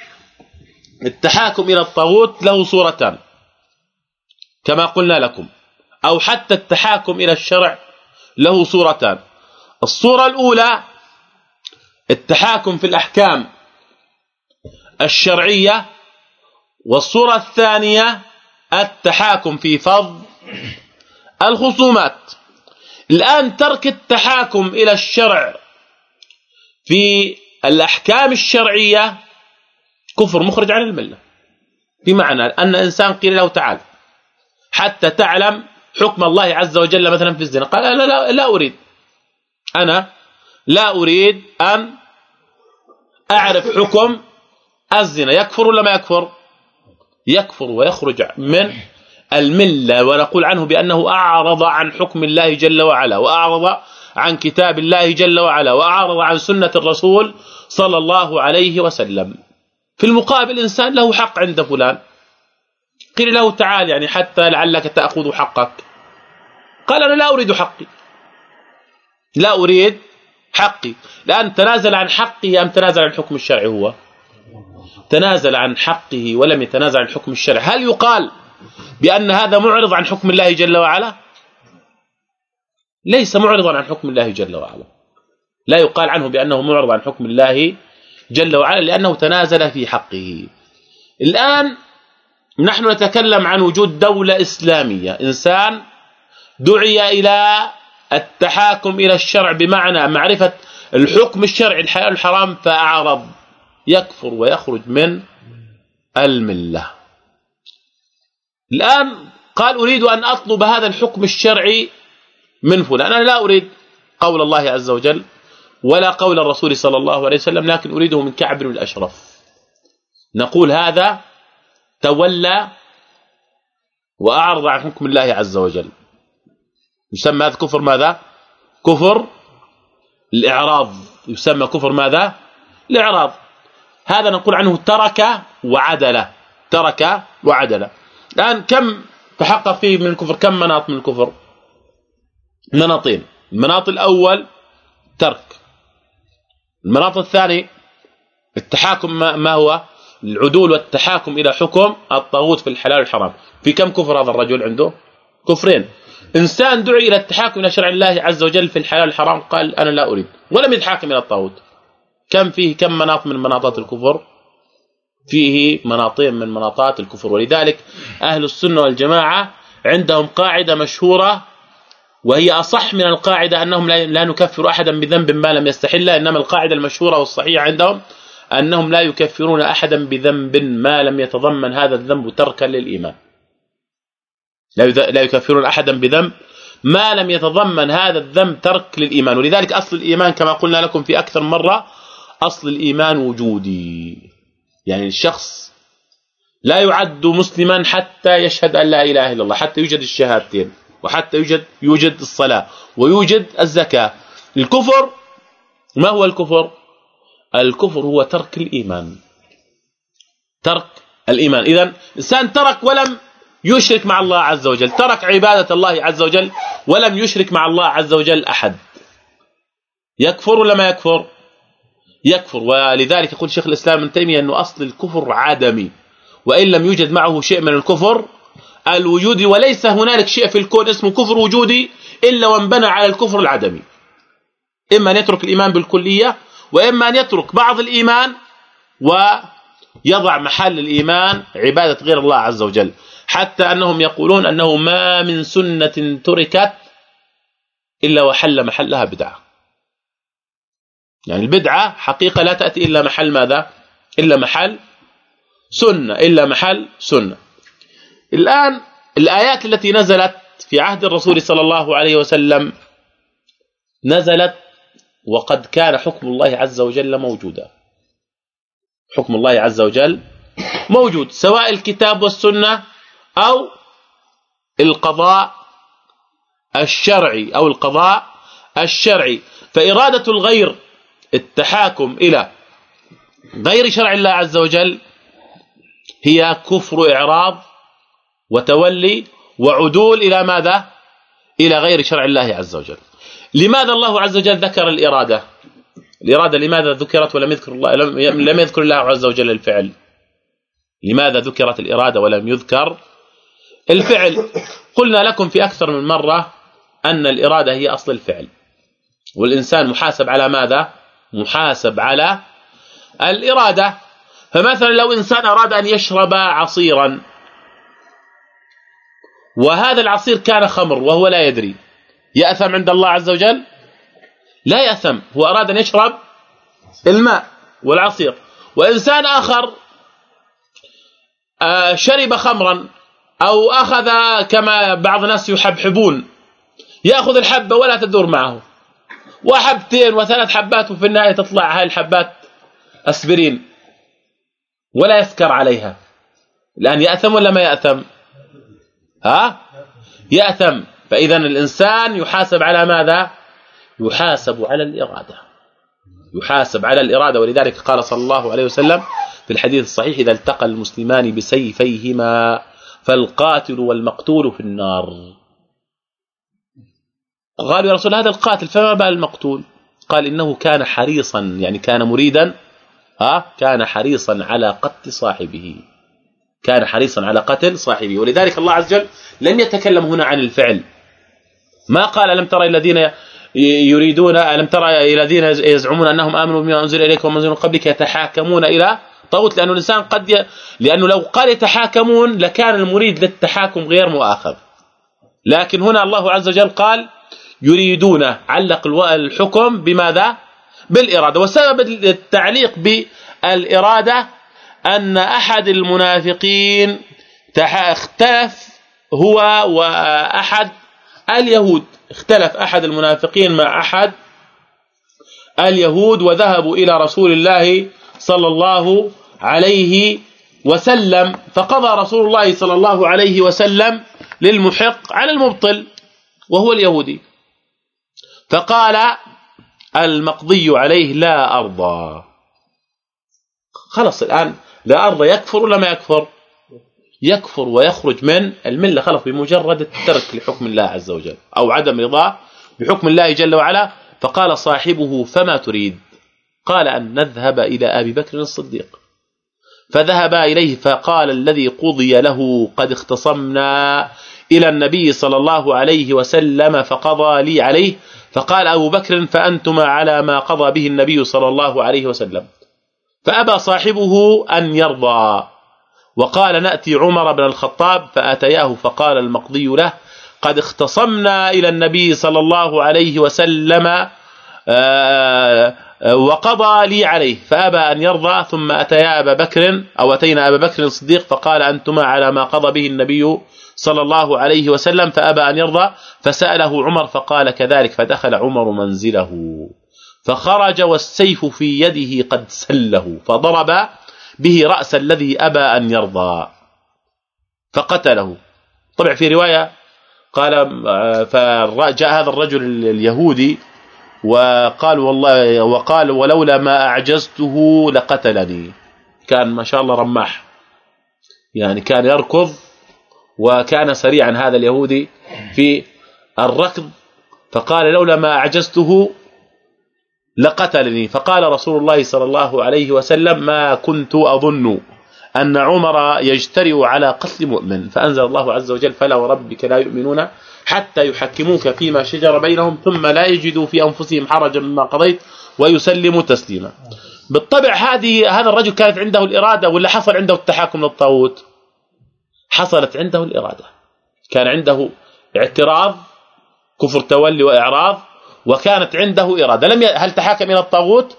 التحاكم إلى الطاغوت له صورتان. كما قلنا لكم. أو حتى التحاكم إلى الشرع له صورتان. الصورة الأولى التحاكم في الأحكام الشرعية والصورة الثانية التحاكم في فض الخصومات. الآن ترك التحاكم إلى الشرع في الأحكام الشرعية كفر مخرج عن الملة. بمعنى أن انسان قيل له تعال حتى تعلم حكم الله عز وجل مثلا في الزنا. قال لا لا لا أريد. أنا لا أريد أن أعرف حكم الزنا. يكفر ولا ما يكفر؟ يكفر ويخرج من الملة ونقول عنه بأنه أعرض عن حكم الله جل وعلا وأعرض عن كتاب الله جل وعلا وأعرض عن سنة الرسول صلى الله عليه وسلم. في المقابل إنسان له حق عند فلان. قيل له تعال يعني حتى لعلك تأخذ حقك. قال أنا لا أريد حقي. لا أريد حقي. الان تنازل عن حقه أم تنازل عن الحكم الشرعي هو؟ تنازل عن حقه ولم يتنازل عن الحكم الشرعي هل يقال بأن هذا معرض عن حكم الله جل وعلا؟ ليس معرضا عن حكم الله جل وعلا. لا يقال عنه بأنه معرض عن حكم الله جل وعلا لأنه تنازل في حقه. الآن نحن نتكلم عن وجود دولة إسلامية. إنسان دعي إلى التحاكم إلى الشرع بمعنى معرفة الحكم الشرعي الحلال الحرام فأعرض يكفر ويخرج من الملة. الآن قال أريد أن أطلب هذا الحكم الشرعي من فلان. أنا لا أريد قول الله عز وجل ولا قول الرسول صلى الله عليه وسلم لكن أريده من كعب بن الأشرف. نقول هذا تولى وأعرض عن حكم الله عز وجل. يسمى هذا كفر ماذا؟ كفر الإعراض. يسمى كفر ماذا؟ الإعراض. هذا نقول عنه ترك وعدل. ترك وعدل. الآن كم تحقق فيه من الكفر؟ كم مناط من الكفر؟ مناطين. المناط الأول ترك. المناط الثاني التحاكم ما هو؟ العدول والتحاكم إلى حكم الطاغوت في الحلال والحرام. في كم كفر هذا الرجل عنده؟ كفرين. إنسان دعي إلى التحاكم إلى شرع الله عز وجل في الحلال والحرام قال أنا لا أريد ولم يتحاكم إلى الطاغوت. كم فيه كم مناط من مناطات الكفر؟ فيه مناطين من مناطات الكفر. ولذلك أهل السنة والجماعة عندهم قاعدة مشهورة وهي أصح من القاعدة أنهم لا نكفر أحدا بذنب ما لم يستحله إنما القاعدة المشهورة والصحيحة عندهم أنهم لا يكفرون أحدا بذنب ما لم يتضمن هذا الذنب تركا للإيمان. لا يكفرون أحدا بذنب ما لم يتضمن هذا الذنب ترك للإيمان. ولذلك أصل الإيمان كما قلنا لكم في أكثر مرة أصل الإيمان وجودي. يعني الشخص لا يعد مسلما حتى يشهد أن لا إله إلا الله حتى يوجد الشهادتين وحتى يوجد يوجد الصلاة ويوجد الزكاة. الكفر ما هو الكفر؟ الكفر هو ترك الإيمان. ترك الإيمان. اذا إنسان ترك ولم يشرك مع الله عز وجل. ترك عبادة الله عز وجل ولم يشرك مع الله عز وجل أحد. يكفر ولا ما يكفر؟ يكفر. ولذلك يقول شيخ الإسلام ابن تيمية أنه أصل الكفر عدمي. وإن لم يوجد معه شيء من الكفر الوجودي وليس هنالك شيء في الكون اسمه كفر وجودي إلا وانبنى على الكفر العدمي. إما أن يترك الإيمان بالكلية وإما أن يترك بعض الإيمان ويضع محل الإيمان عبادة غير الله عز وجل. حتى أنهم يقولون أنه ما من سنة تركت إلا وحل محلها بدعة. يعني البدعة حقيقة لا تأتي إلا محل ماذا؟ إلا محل سنة إلا محل سنة. الآن الآيات التي نزلت في عهد الرسول صلى الله عليه وسلم نزلت وقد كان حكم الله عز وجل موجودا. حكم الله عز وجل موجود سواء الكتاب والسنة أو القضاء الشرعي أو القضاء الشرعي. فإرادة الغير التحاكم إلى غير شرع الله عز وجل هي كفر إعراض وتولي وعدول إلى ماذا؟ إلى غير شرع الله عز وجل. لماذا الله عز وجل ذكر الإرادة؟ الإرادة لماذا ذكرت ولم يذكر الله لم يذكر الله عز وجل الفعل؟ لماذا ذكرت الإرادة ولم يذكر الفعل؟ قلنا لكم في أكثر من مرة أن الإرادة هي أصل الفعل. والإنسان محاسب على ماذا؟ محاسب على الإرادة. فمثلا لو إنسان أراد أن يشرب عصيرا وهذا العصير كان خمر وهو لا يدري يأثم عند الله عز وجل؟ لا يأثم هو أراد أن يشرب الماء والعصير. وإنسان آخر آه، شرب خمرا أو أخذ كما بعض الناس يحبحبون يأخذ الحبة ولا تدور معه. وحبتين وثلاث حبات وفي النهاية تطلع هاي الحبات أسبرين ولا يسكر عليها. الآن يأثم ولا ما يأثم؟ ها؟ يأثم. فاذا الإنسان يحاسب على ماذا؟ يحاسب على الإرادة. يحاسب على الإرادة ولذلك قال صلى الله عليه وسلم في الحديث الصحيح إذا التقى المسلمان بسيفيهما فالقاتل والمقتول في النار. قالوا يا رسول هذا القاتل فما بال المقتول؟ قال إنه كان حريصا يعني كان مريدا ها كان حريصا على قتل صاحبه. كان حريصا على قتل صاحبه. ولذلك الله عز وجل لم يتكلم هنا عن الفعل. ما قال لم ترى الذين يريدون لم ترى الذين يزعمون أنهم آمنوا بما أنزل اليكم وما أنزل من قبلك يتحاكمون إلى طاغوت؟ لأنه الإنسان قد ي... لأنه لو قال يتحاكمون لكان المريد للتحاكم غير مؤاخذ. لكن هنا الله عز وجل قال يريدون علق الحكم بماذا؟ بالإرادة. وسبب التعليق بالإرادة أن أحد المنافقين اختلف هو وأحد اليهود اختلف أحد المنافقين مع أحد اليهود وذهبوا إلى رسول الله صلى الله عليه وسلم فقضى رسول الله صلى الله عليه وسلم للمحق على المبطل وهو اليهودي. فقال المقضي عليه لا أرضى. خلص الآن لا ارضى يكفر ولا ما يكفر. يكفر ويخرج من الملة. خلص بمجرد الترك لحكم الله عز وجل أو عدم رضاه بحكم الله جل وعلا. فقال صاحبه فما تريد؟ قال أن نذهب إلى أبي بكر الصديق. فذهبا إليه فقال الذي قضي له قد اختصمنا إلى النبي صلى الله عليه وسلم فقضى لي عليه. فقال أبو بكر فأنتما على ما قضى به النبي صلى الله عليه وسلم. فأبى صاحبه أن يرضى. وقال نأتي عمر بن الخطاب فأتياه فقال المقضي له قد اختصمنا إلى النبي صلى الله عليه وسلم آه، وقضى لي عليه فأبى أن يرضى ثم أتيا أبا بكر أو أتينا أبا بكر الصديق فقال أنتما على ما قضى به النبي صلى الله عليه وسلم فأبى أن يرضى فسأله عمر فقال كذلك فدخل عمر منزله فخرج والسيف في يده قد سله فضرب به رأس الذي أبى أن يرضى فقتله. طبعا في رواية قال فجاء هذا الرجل اليهودي وقال والله وقال ولولا ما أعجزته لقتلني. كان ما شاء الله رماح. يعني كان يركض وكان سريعا هذا اليهودي في الركض فقال لولا ما أعجزته لقتلني. فقال رسول الله صلى الله عليه وسلم ما كنت أظن أن عمر يجترئ على قتل مؤمن. فأنزل الله عز وجل فلا وربك لا يؤمنون حتى يحكموك فيما شجر بينهم ثم لا يجدوا في أنفسهم حرجا مما قضيت ويسلموا تسليما. بالطبع هذه هذا الرجل كانت عنده الإرادة ولا حصل عنده التحاكم للطاغوت حصلت عنده الإرادة. كان عنده اعتراض كفر تولي وإعراض وكانت عنده إرادة. لم ي... هل تحاكم إلى الطاغوت؟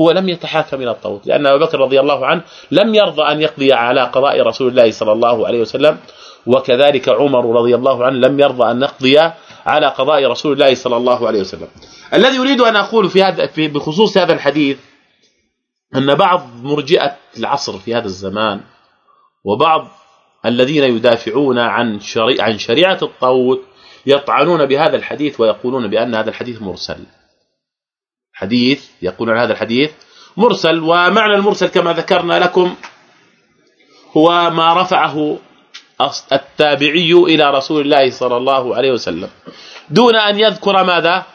هو لم يتحاكم إلى الطاغوت لأن أبو بكر رضي الله عنه لم يرضى أن يقضي على قضاء رسول الله صلى الله عليه وسلم وكذلك عمر رضي الله عنه لم يرضى أن نقضي على قضاء رسول الله صلى الله عليه وسلم. الذي أريد أن أقول في هذا في بخصوص هذا الحديث أن بعض مرجئة العصر في هذا الزمان وبعض الذين يدافعون عن شريعة عن شريعة الطاغوت يطعنون بهذا الحديث ويقولون بأن هذا الحديث مرسل. حديث يقولون هذا الحديث مرسل ومعنى المرسل كما ذكرنا لكم هو ما رفعه التابعي إلى رسول الله صلى الله عليه وسلم. دون أن يذكر ماذا؟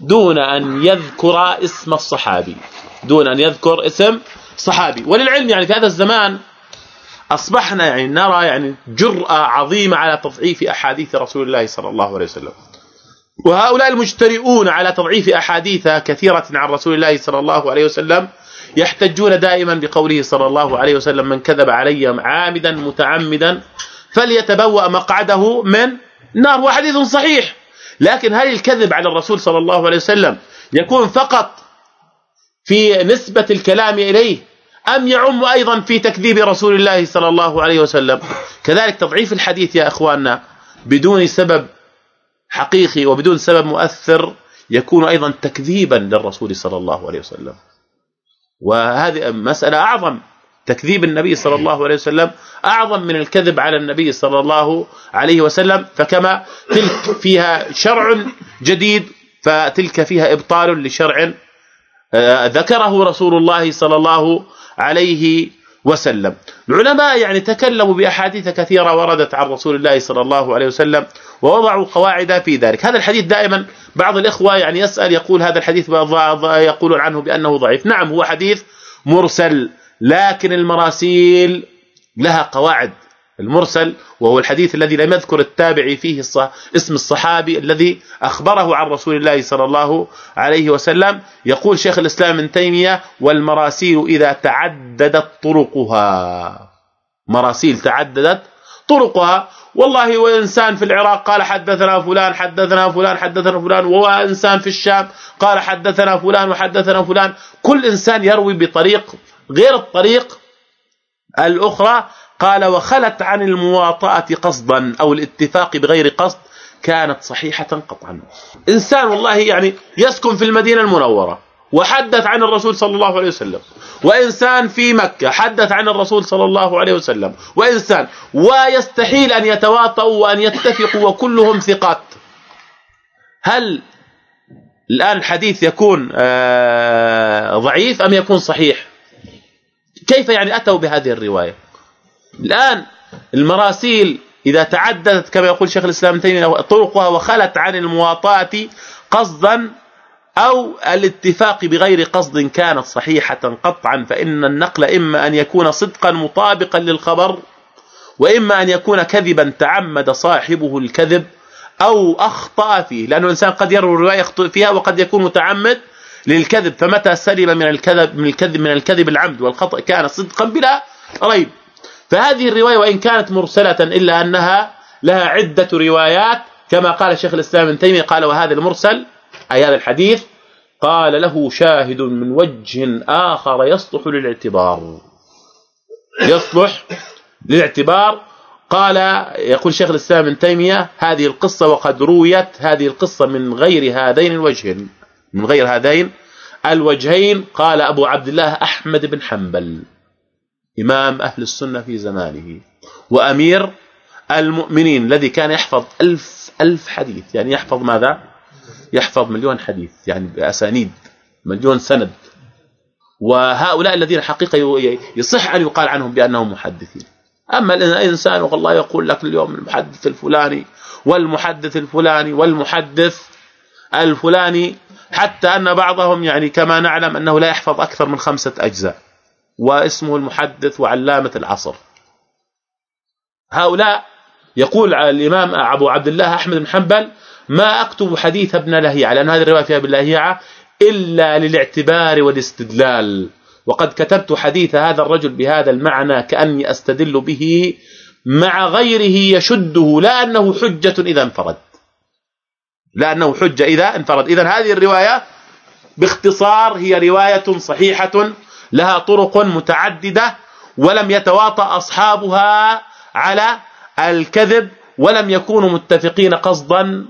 دون أن يذكر اسم الصحابي. دون أن يذكر اسم صحابي. وللعلم يعني في هذا الزمان أصبحنا يعني نرى يعني جرأة عظيمة على تضعيف أحاديث رسول الله صلى الله عليه وسلم. وهؤلاء المجترئون على تضعيف أحاديث كثيرة عن رسول الله صلى الله عليه وسلم يحتجون دائما بقوله صلى الله عليه وسلم من كذب علي عامدا متعمدا فليتبوأ مقعده من نار وحديث صحيح. لكن هل الكذب على الرسول صلى الله عليه وسلم يكون فقط في نسبة الكلام إليه؟ أم يعم أيضا في تكذيب رسول الله صلى الله عليه وسلم؟ كذلك تضعيف الحديث يا أخواننا بدون سبب حقيقي وبدون سبب مؤثر يكون أيضا تكذيبا للرسول صلى الله عليه وسلم. وهذه مسألة أعظم. تكذيب النبي صلى الله عليه وسلم أعظم من الكذب على النبي صلى الله عليه وسلم. فكما تلك فيها شرع جديد فتلك فيها إبطال لشرع ذكره رسول الله صلى الله عليه وسلم. العلماء يعني تكلموا بأحاديث كثيرة وردت عن رسول الله صلى الله عليه وسلم ووضعوا قواعد في ذلك. هذا الحديث دائما بعض الإخوة يعني يسأل يقول هذا الحديث يقول عنه بأنه ضعيف. نعم هو حديث مرسل لكن المراسيل لها قواعد. المرسل وهو الحديث الذي لم يذكر التابعي فيه اسم الصحابي الذي أخبره عن رسول الله صلى الله عليه وسلم. يقول شيخ الإسلام ابن تيمية والمراسيل إذا تعددت طرقها. مراسيل تعددت طرقها. والله وانسان في العراق قال حدثنا فلان حدثنا فلان حدثنا فلان وانسان في الشام قال حدثنا فلان وحدثنا فلان. كل إنسان يروي بطريق غير الطريق الأخرى. قال وخلت عن المواطأة قصدا أو الاتفاق بغير قصد كانت صحيحة قطعا. إنسان والله يعني يسكن في المدينة المنورة وحدث عن الرسول صلى الله عليه وسلم وإنسان في مكة حدث عن الرسول صلى الله عليه وسلم وإنسان ويستحيل أن يتواطؤوا وأن يتفقوا وكلهم ثقات. هل الآن الحديث يكون آه، ضعيف أم يكون صحيح؟ كيف يعني أتوا بهذه الرواية؟ الآن المراسيل إذا تعددت كما يقول شيخ الإسلام ابن تيمية طرقها وخلت عن المواطاة قصدا أو الاتفاق بغير قصد كانت صحيحة قطعا فإن النقل إما أن يكون صدقا مطابقا للخبر وإما أن يكون كذبا تعمد صاحبه الكذب أو أخطأ فيه لأنه الإنسان قد يروي روايه يخطئ فيها وقد يكون متعمد للكذب فمتى سلم من الكذب من الكذب من الكذب العمد والخطأ كان صدقا بلا ريب. فهذه الرواية وإن كانت مرسلة إلا أنها لها عدة روايات كما قال شيخ الإسلام ابن تيمية قال وهذا المرسل أي هذا الحديث قال له شاهد من وجه آخر يصلح للاعتبار. يصلح للاعتبار. قال يقول شيخ الإسلام ابن تيمية هذه القصة وقد رويت هذه القصة من غير هذين الوجهين من غير هذين الوجهين. قال أبو عبد الله أحمد بن حنبل. إمام أهل السنة في زمانه. وأمير المؤمنين الذي كان يحفظ ألف ألف حديث. يعني يحفظ ماذا؟ يحفظ مليون حديث يعني بأسانيد مليون سند. وهؤلاء الذين حقيقة يصح أن يقال عنهم بأنهم محدثين. أما الإنسان والله يقول لك اليوم المحدث الفلاني والمحدث الفلاني والمحدث الفلاني حتى أن بعضهم يعني كما نعلم أنه لا يحفظ أكثر من خمسة أجزاء. واسمه المحدث وعلامة العصر. هؤلاء يقول الإمام أبو عبد الله أحمد بن حنبل ما أكتب حديث ابن لهيعة لأن هذه الرواية فيها ابن لهيعة إلا للاعتبار والاستدلال. وقد كتبت حديث هذا الرجل بهذا المعنى كأني أستدل به مع غيره يشده لا أنه حجة إذا انفرد. لا أنه حجة إذا انفرد. اذا هذه الرواية باختصار هي رواية صحيحة لها طرق متعددة ولم يتواطأ أصحابها على الكذب ولم يكونوا متفقين قصدا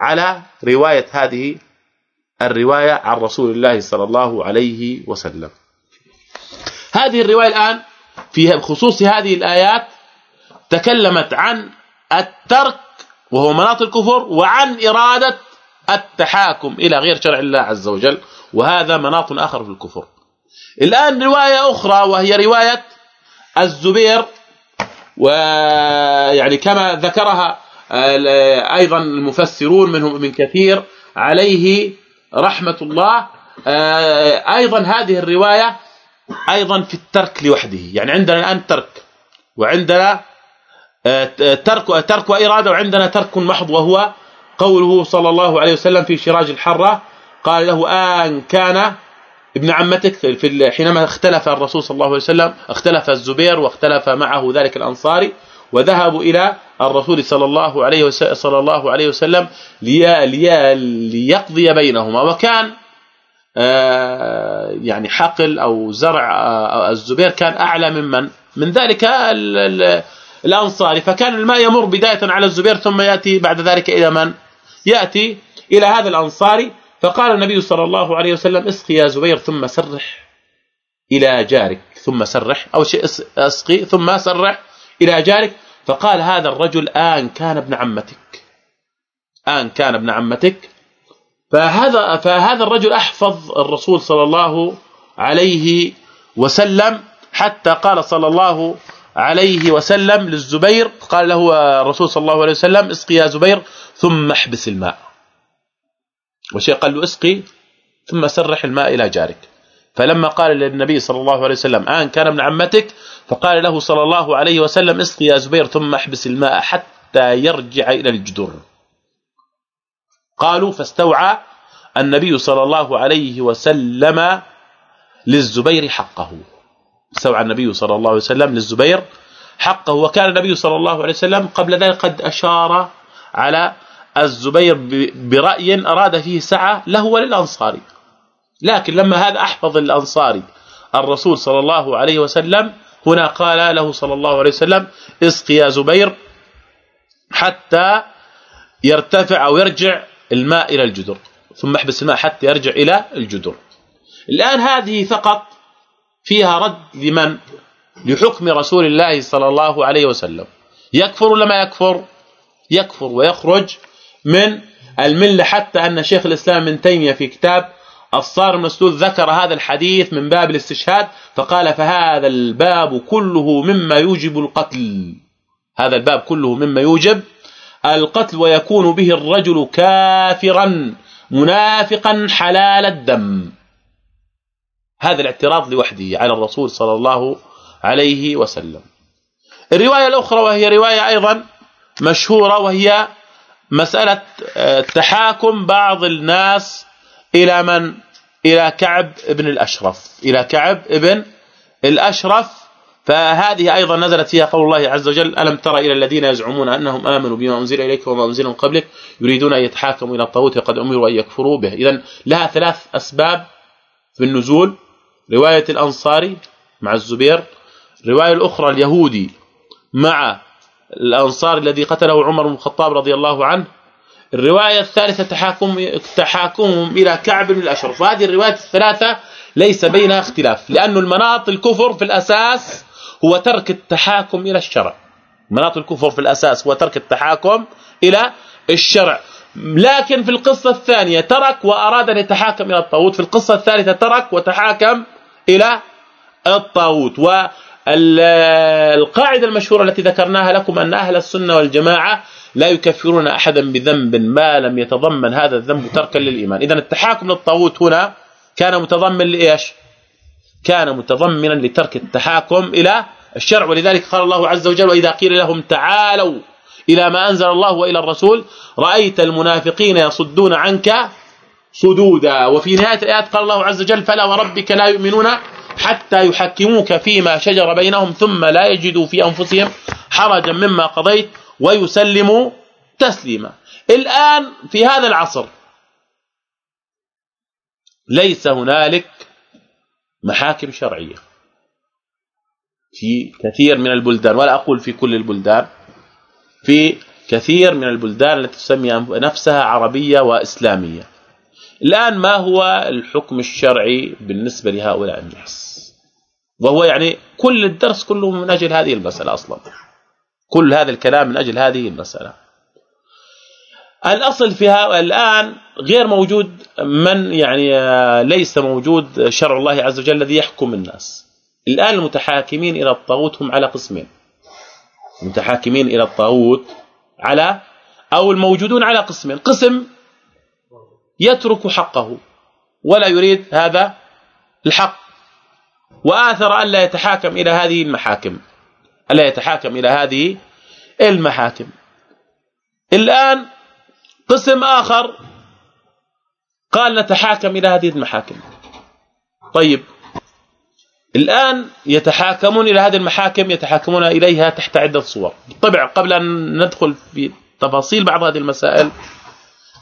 على رواية هذه الرواية عن رسول الله صلى الله عليه وسلم. هذه الرواية الآن في خصوص هذه الآيات تكلمت عن الترك وهو مناط الكفر وعن إرادة التحاكم إلى غير شرع الله عز وجل وهذا مناط آخر في الكفر. الآن رواية أخرى وهي رواية الزبير ويعني كما ذكرها أيضا المفسرون منهم ابن كثير عليه رحمة الله. أيضا هذه الرواية أيضا في الترك لوحده يعني عندنا الآن ترك وعندنا ترك ترك وإرادة وعندنا ترك محض وهو قوله صلى الله عليه وسلم في شراج الحرة قال له آن كان ابن عمتك في حينما اختلف الرسول صلى الله عليه وسلم اختلف الزبير واختلف معه ذلك الأنصاري وذهبوا إلى الرسول صلى الله عليه وسلم صلى الله عليه وسلم لي لي ليقضي بينهما. وكان آه، يعني حقل أو زرع آه، الزبير كان أعلى ممن من ذلك الأنصاري. فكان الماء يمر بداية على الزبير ثم يأتي بعد ذلك إلى من؟ يأتي إلى هذا الأنصاري. فقال النبي صلى الله عليه وسلم اسقي يا زبير ثم سرح إلى جارك ثم سرح أو شيء اسقي ثم سرح إلى جارك. فقال هذا الرجل آن كان ابن عمتك. آن كان ابن عمتك. فهذا فهذا الرجل أحفظ الرسول صلى الله عليه وسلم حتى قال صلى الله عليه وسلم للزبير قال له الرسول صلى الله عليه وسلم اسقي يا زبير ثم احبس الماء. وشيء قال له اسقي ثم سرح الماء إلى جارك. فلما قال للنبي صلى الله عليه وسلم آن كان ابن عمتك؟ فقال له صلى الله عليه وسلم اسقي يا زبير ثم احبس الماء حتى يرجع إلى الجدر. قالوا فاستوعى النبي صلى الله عليه وسلم للزبير حقه. استوعى النبي صلى الله عليه وسلم للزبير حقه. وكان النبي صلى الله عليه وسلم قبل ذلك قد أشار على الزبير برأي أراد فيه سعة له وللانصاري لكن لما هذا أحفظ الانصاري الرسول صلى الله عليه وسلم هنا قال له صلى الله عليه وسلم اسقي يا زبير حتى يرتفع أو يرجع الماء إلى الجدر ثم احبس الماء حتى يرجع إلى الجدر. الآن هذه فقط فيها رد لمن؟ لحكم رسول الله صلى الله عليه وسلم. يكفر ولا ما يكفر؟ يكفر ويخرج من الملة حتى أن شيخ الإسلام ابن تيمية في كتاب الصار المسدود ذكر هذا الحديث من باب الاستشهاد فقال فهذا الباب كله مما يوجب القتل. هذا الباب كله مما يوجب القتل ويكون به الرجل كافرا منافقا حلال الدم. هذا الاعتراض لوحده على الرسول صلى الله عليه وسلم. الرواية الأخرى وهي رواية أيضا مشهورة وهي مسألة آه، تحاكم بعض الناس إلى من؟ إلى كعب ابن الأشرف. إلى كعب ابن الأشرف. فهذه أيضا نزلت فيها قول الله عز وجل ألم تر إلى الذين يزعمون أنهم آمنوا بما أنزل إليك وما أنزل من قبلك يريدون أن يتحاكموا إلى الطاغوت وقد أمروا أن يكفروا به. اذا لها ثلاث أسباب في النزول. رواية الأنصاري مع الزبير. الروايه الأخرى اليهودي مع الأنصار الذي قتله عمر بن الخطاب رضي الله عنه. الرواية الثالثة تحاكم تحاكمهم إلى كعب بن الأشرف. وهذه الروايات الثلاثة ليس بينها اختلاف لأن المناط الكفر في الأساس هو ترك التحاكم إلى الشرع. مناط الكفر في الأساس هو ترك التحاكم إلى الشرع. لكن في القصة الثانية ترك وأراد أن يتحاكم إلى الطاغوت. في القصة الثالثة ترك وتحاكم إلى الطاغوت. والقاعدة المشهورة التي ذكرناها لكم أن أهل السنة والجماعة لا يكفرون أحدا بذنب ما لم يتضمن هذا الذنب تركا للإيمان. إذا التحاكم للطاغوت هنا كان متضمن لإيش؟ كان متضمنا لترك التحاكم إلى الشرع. ولذلك قال الله عز وجل وإذا قيل لهم تعالوا إلى ما أنزل الله وإلى الرسول رأيت المنافقين يصدون عنك صدودا. وفي نهاية الآيات قال الله عز وجل فلا وربك لا يؤمنون حتى يحكموك فيما شجر بينهم ثم لا يجدوا في أنفسهم حرجا مما قضيت ويسلموا تسليما. الآن في هذا العصر ليس هنالك محاكم شرعية في كثير من البلدان ولا أقول في كل البلدان في كثير من البلدان التي تسمي نفسها عربية وإسلامية. الآن ما هو الحكم الشرعي بالنسبة لهؤلاء الناس؟ وهو يعني كل الدرس كله من أجل هذه المسألة أصلا. كل هذا الكلام من أجل هذه المسألة. الأصل فيها الآن غير موجود من يعني ليس موجود شرع الله عز وجل الذي يحكم الناس. الآن المتحاكمين إلى الطاغوت هم على قسمين. المتحاكمين إلى الطاغوت على أو الموجودون على قسمين. قسم يترك حقه ولا يريد هذا الحق. وآثر الا يتحاكم إلى هذه المحاكم. الا يتحاكم إلى هذه المحاكم. الآن قسم آخر قال نتحاكم إلى هذه المحاكم. طيب. الآن يتحاكمون إلى هذه المحاكم يتحاكمون إليها تحت عدة صور. بالطبع قبل أن ندخل في تفاصيل بعض هذه المسائل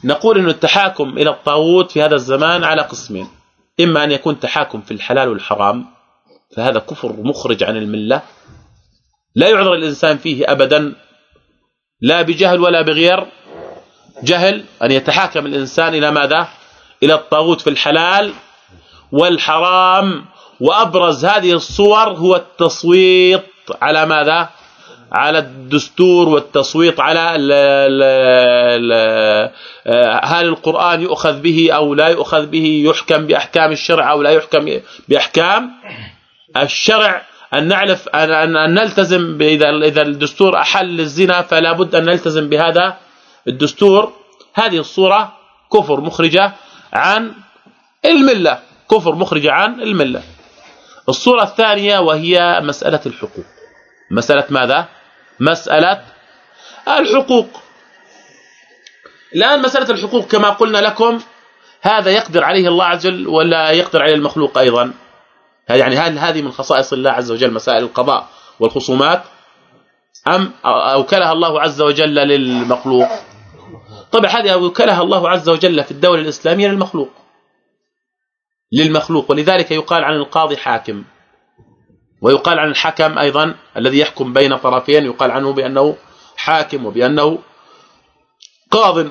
نقول أن التحاكم إلى الطاغوت في هذا الزمان على قسمين. إما أن يكون تحاكم في الحلال والحرام فهذا كفر مخرج عن الملة. لا يعذر الإنسان فيه أبدا لا بجهل ولا بغير. جهل أن يتحاكم الإنسان إلى ماذا؟ إلى الطاغوت في الحلال والحرام. وأبرز هذه الصور هو التصويت على ماذا؟ على الدستور والتصويت على ال ال ال هل القرآن يؤخذ به أو لا يؤخذ به يحكم بأحكام الشرع أو لا يحكم بأحكام. الشرع أن نعرف أن نلتزم إذا إذا الدستور أحل الزنا فلا بد أن نلتزم بهذا الدستور. هذه الصورة كفر مخرجة عن الملة. كفر مخرجة عن الملة. الصورة الثانية وهي مسألة الحقوق. مسألة ماذا؟ مسألة الحقوق. الآن مسألة الحقوق كما قلنا لكم هذا يقدر عليه الله عز وجل ولا يقدر عليه المخلوق أيضا. يعني هل هذه من خصائص الله عز وجل مسائل القضاء والخصومات أم أوكلها الله عز وجل للمخلوق؟ طبعا هذه وكلها الله عز وجل في الدولة الإسلامية للمخلوق. للمخلوق ولذلك يقال عن القاضي حاكم. ويقال عن الحكم أيضا الذي يحكم بين طرفين يقال عنه بأنه حاكم وبأنه قاض.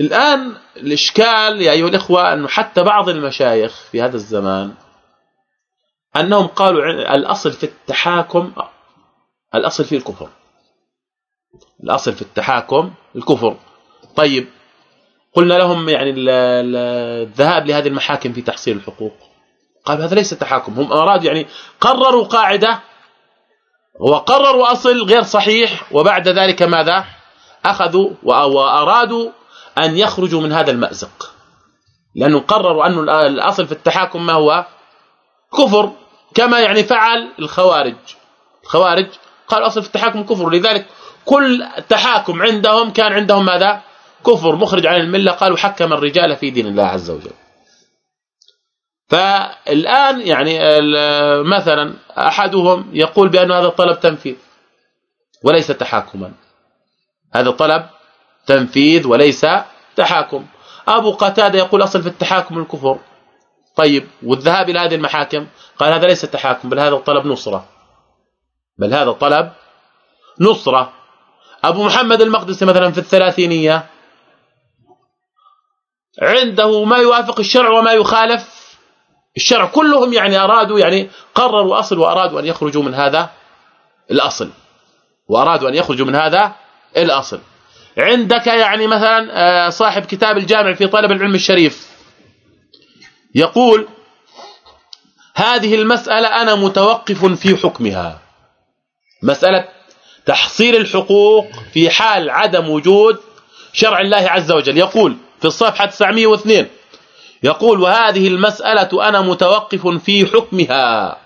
الآن الإشكال يا أيها الإخوة أنه حتى بعض المشايخ في هذا الزمان أنهم قالوا الأصل في التحاكم الأصل فيه الكفر. الأصل في التحاكم الكفر. طيب قلنا لهم يعني الذهاب لهذه المحاكم في تحصيل الحقوق. قال هذا ليس تحاكم هم أرادوا يعني قرروا قاعدة وقرروا أصل غير صحيح وبعد ذلك ماذا؟ أخذوا وأرادوا أن يخرجوا من هذا المأزق. لأنه قرروا أن الأصل في التحاكم ما هو كفر كما يعني فعل الخوارج. الخوارج قالوا اصل في التحاكم كفر. لذلك كل تحاكم عندهم كان عندهم ماذا؟ كفر. مخرج عن الملة قالوا حكم الرجال في دين الله عز وجل. فالآن يعني مثلا أحدهم يقول بأن هذا الطلب تنفيذ وليس تحاكما. هذا طلب تنفيذ وليس تحاكم. أبو قتادة يقول أصل في التحاكم الكفر. طيب والذهاب إلى هذه المحاكم؟ قال هذا ليس تحاكم بل هذا طلب نصرة. بل هذا طلب نصرة. أبو محمد المقدسي مثلا في الثلاثينية عنده ما يوافق الشرع وما يخالف الشرع. كلهم يعني أرادوا يعني قرروا أصل وأرادوا أن يخرجوا من هذا الأصل. وأرادوا أن يخرجوا من هذا الأصل. عندك يعني مثلا آه، صاحب كتاب الجامع في طلب العلم الشريف. يقول هذه المسألة أنا متوقف في حكمها. مسألة تحصيل الحقوق في حال عدم وجود شرع الله عز وجل. يقول في الصفحة 902 يقول وهذه المسألة أنا متوقف في حكمها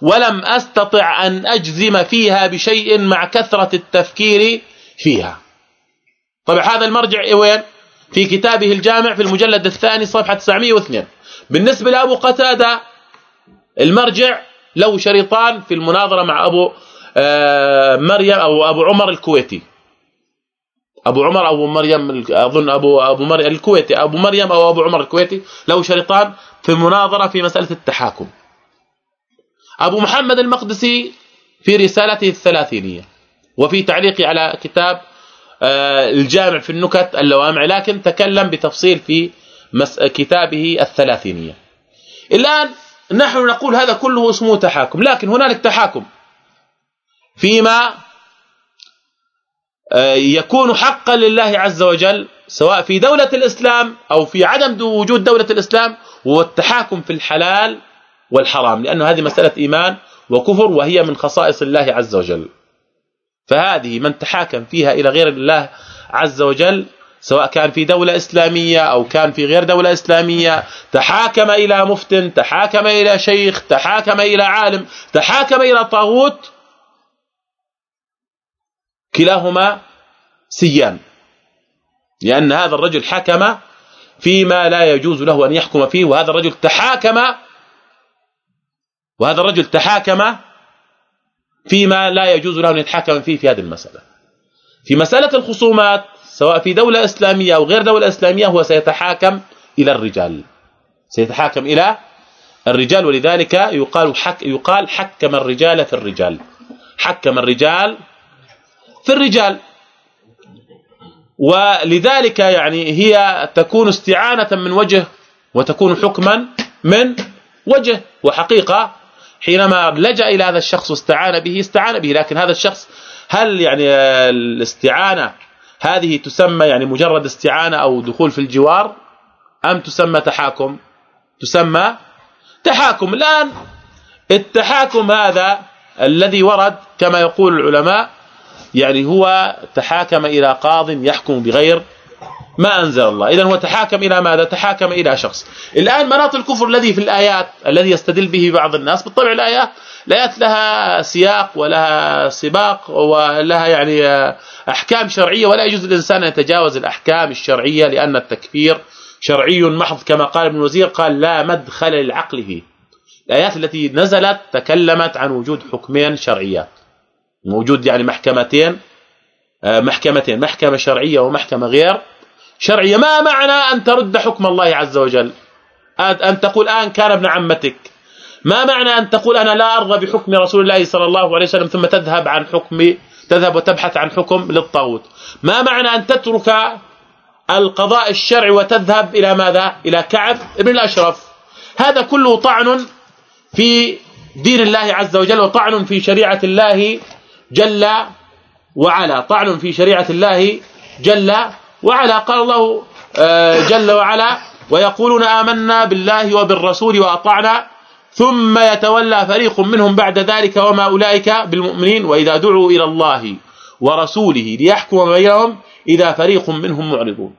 ولم أستطع أن أجزم فيها بشيء مع كثرة التفكير فيها. طبعا هذا المرجع وين؟ في كتابه الجامع في المجلد الثاني صفحة 902 بالنسبة لأبو قتادة المرجع له شريطان في المناظرة مع أبو آه، مريم أو أبو عمر الكويتي. أبو عمر أو مريم أظن أبو أبو مريم الكويتي أبو مريم أو أبو عمر الكويتي له شريطان في المناظرة في مسألة التحاكم. أبو محمد المقدسي في رسالته الثلاثينية وفي تعليقه على كتاب الجامع في النكت اللوامع لكن تكلم بتفصيل في كتابه الثلاثينية. الآن نحن نقول هذا كله اسمه تحاكم لكن هنالك تحاكم فيما آه، يكون حقا لله عز وجل سواء في دولة الإسلام أو في عدم وجود دولة الإسلام والتحاكم في الحلال والحرام لأنه هذه مسألة إيمان وكفر وهي من خصائص الله عز وجل. فهذه من تحاكم فيها إلى غير الله عز وجل سواء كان في دولة إسلامية أو كان في غير دولة إسلامية تحاكم إلى مفتن تحاكم إلى شيخ تحاكم إلى عالم تحاكم إلى طاغوت كلاهما سيان لأن هذا الرجل حكم فيما لا يجوز له أن يحكم فيه وهذا الرجل تحاكم وهذا الرجل تحاكم فيما لا يجوز له أن يتحكم فيه في هذه المسألة. في مسألة الخصومات سواء في دولة إسلامية أو غير دولة إسلامية هو سيتحاكم إلى الرجال. سيتحاكم إلى الرجال ولذلك يقال حك يقال حكم الرجال في الرجال. حكم الرجال في الرجال. ولذلك يعني هي تكون استعانة من وجه وتكون حكما من وجه. وحقيقة حينما لجأ إلى هذا الشخص واستعان به استعان به. لكن هذا الشخص هل يعني الاستعانة هذه تسمى يعني مجرد استعانة أو دخول في الجوار؟ أم تسمى تحاكم؟ تسمى تحاكم. الآن التحاكم هذا الذي ورد كما يقول العلماء يعني هو تحاكم إلى قاض يحكم بغير ما أنزل الله. اذا هو تحاكم إلى ماذا؟ تحاكم إلى شخص. الآن مناط الكفر الذي في الآيات الذي يستدل به بعض الناس بالطبع الآيات الايات لها سياق ولها سباق ولها يعني أحكام شرعية ولا يجوز للانسان أن يتجاوز الأحكام الشرعية لأن التكفير شرعي محض. كما قال ابن الوزير قال لا مدخل للعقل فيه الآيات التي نزلت تكلمت عن وجود حكمين شرعيات. موجود يعني محكمتين آه، محكمتين محكمة شرعية ومحكمة غير. شرعية. ما معنى أن ترد حكم الله عز وجل؟ أن تقول الان كان ابن عمتك. ما معنى أن تقول أنا لا أرضى بحكم رسول الله صلى الله عليه وسلم ثم تذهب عن حكم تذهب وتبحث عن حكم للطاغوت؟ ما معنى أن تترك القضاء الشرعي وتذهب إلى ماذا؟ إلى كعب ابن الأشرف. هذا كله طعن في دين الله عز وجل وطعن في شريعة الله جل وعلا. طعن في شريعة الله جل وعلا قال الله آه، جل وعلا ويقولون آمنا بالله وبالرسول وأطعنا ثم يتولى فريق منهم بعد ذلك وما أولئك بالمؤمنين وإذا دعوا إلى الله ورسوله ليحكم بينهم إذا فريق منهم معرضون.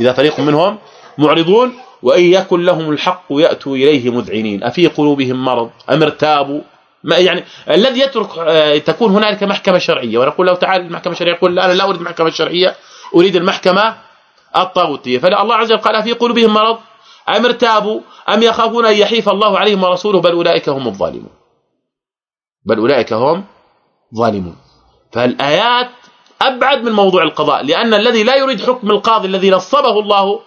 إذا فريق منهم معرضون وإن يكن لهم الحق يأتوا إليه مذعنين. أفي قلوبهم مرض؟ أم ارتابوا؟ ما يعني الذي يترك آه، تكون هنالك محكمة شرعية. ونقول له تعالى المحكمة الشرعية يقول لا أنا لا أريد المحكمة الشرعية. أريد المحكمة الطاغوتية. فالله عز وجل قال في قلوبهم مرض أم ارتابوا أم يخافون أن يحيف الله عليهم ورسوله بل أولئك هم الظالمون. بل أولئك هم ظالمون. فالآيات أبعد من موضوع القضاء لأن الذي لا يريد حكم القاضي الذي نصبه الله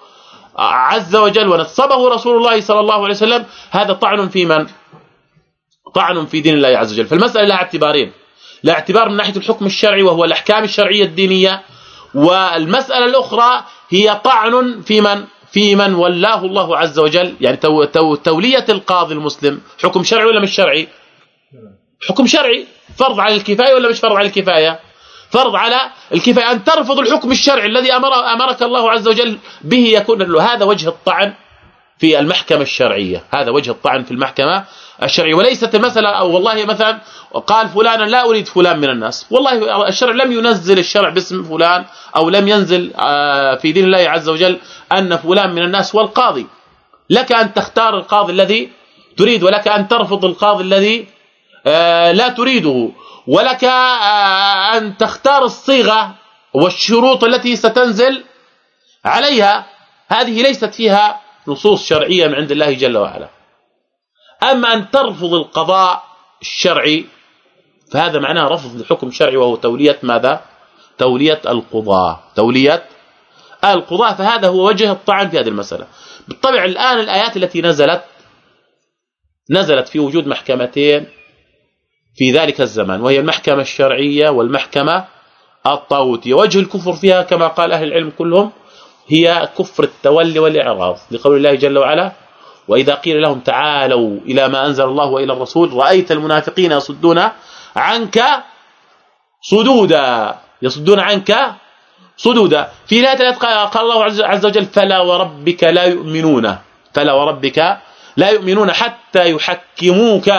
عز وجل ونصبه رسول الله صلى الله عليه وسلم هذا طعن في من؟ طعن في دين الله عز وجل. فالمسألة لها اعتبارين. لا اعتبار من ناحية الحكم الشرعي وهو الأحكام الشرعية الدينية والمسألة الأخرى هي طعن في من؟ في من ولاه الله عز وجل يعني تو تو تولية القاضي المسلم حكم شرعي ولا مش شرعي؟ حكم شرعي. فرض على الكفاية ولا مش فرض على الكفاية؟ فرض على الكفاية أن ترفض الحكم الشرعي الذي أمر أمرك الله عز وجل به يكون له. هذا وجه الطعن في المحكمة الشرعية. هذا وجه الطعن في المحكمة الشرعية. وليست المساله أو والله مثلا قال فلانا لا أريد فلان من الناس. والله الشرع لم ينزل الشرع باسم فلان أو لم ينزل آه، في دين الله عز وجل أن فلان من الناس هو القاضي. لك أن تختار القاضي الذي تريد ولك أن ترفض القاضي الذي آه، لا تريده. ولك آه، أن تختار الصيغة والشروط التي ستنزل عليها. هذه ليست فيها نصوص شرعية من عند الله جل وعلا. اما أن ترفض القضاء الشرعي؟ فهذا معناه رفض الحكم الشرعي وهو تولية ماذا؟ تولية القضاه تولية القضاه فهذا هو وجه الطعن في هذه المسألة. بالطبع الآن الآيات التي نزلت نزلت في وجود محكمتين في ذلك الزمان وهي المحكمة الشرعية والمحكمة الطاغوتية. وجه الكفر فيها كما قال أهل العلم كلهم هي كفر التولي والإعراض لقول الله جل وعلا وإذا قيل لهم تعالوا إلى ما أنزل الله وإلى الرسول رأيت المنافقين يصدون عنك صدودا. يصدون عنك صدودا. في الايه قال الله عز وجل فلا وربك لا يؤمنون. فلا وربك لا يؤمنون حتى يحكموك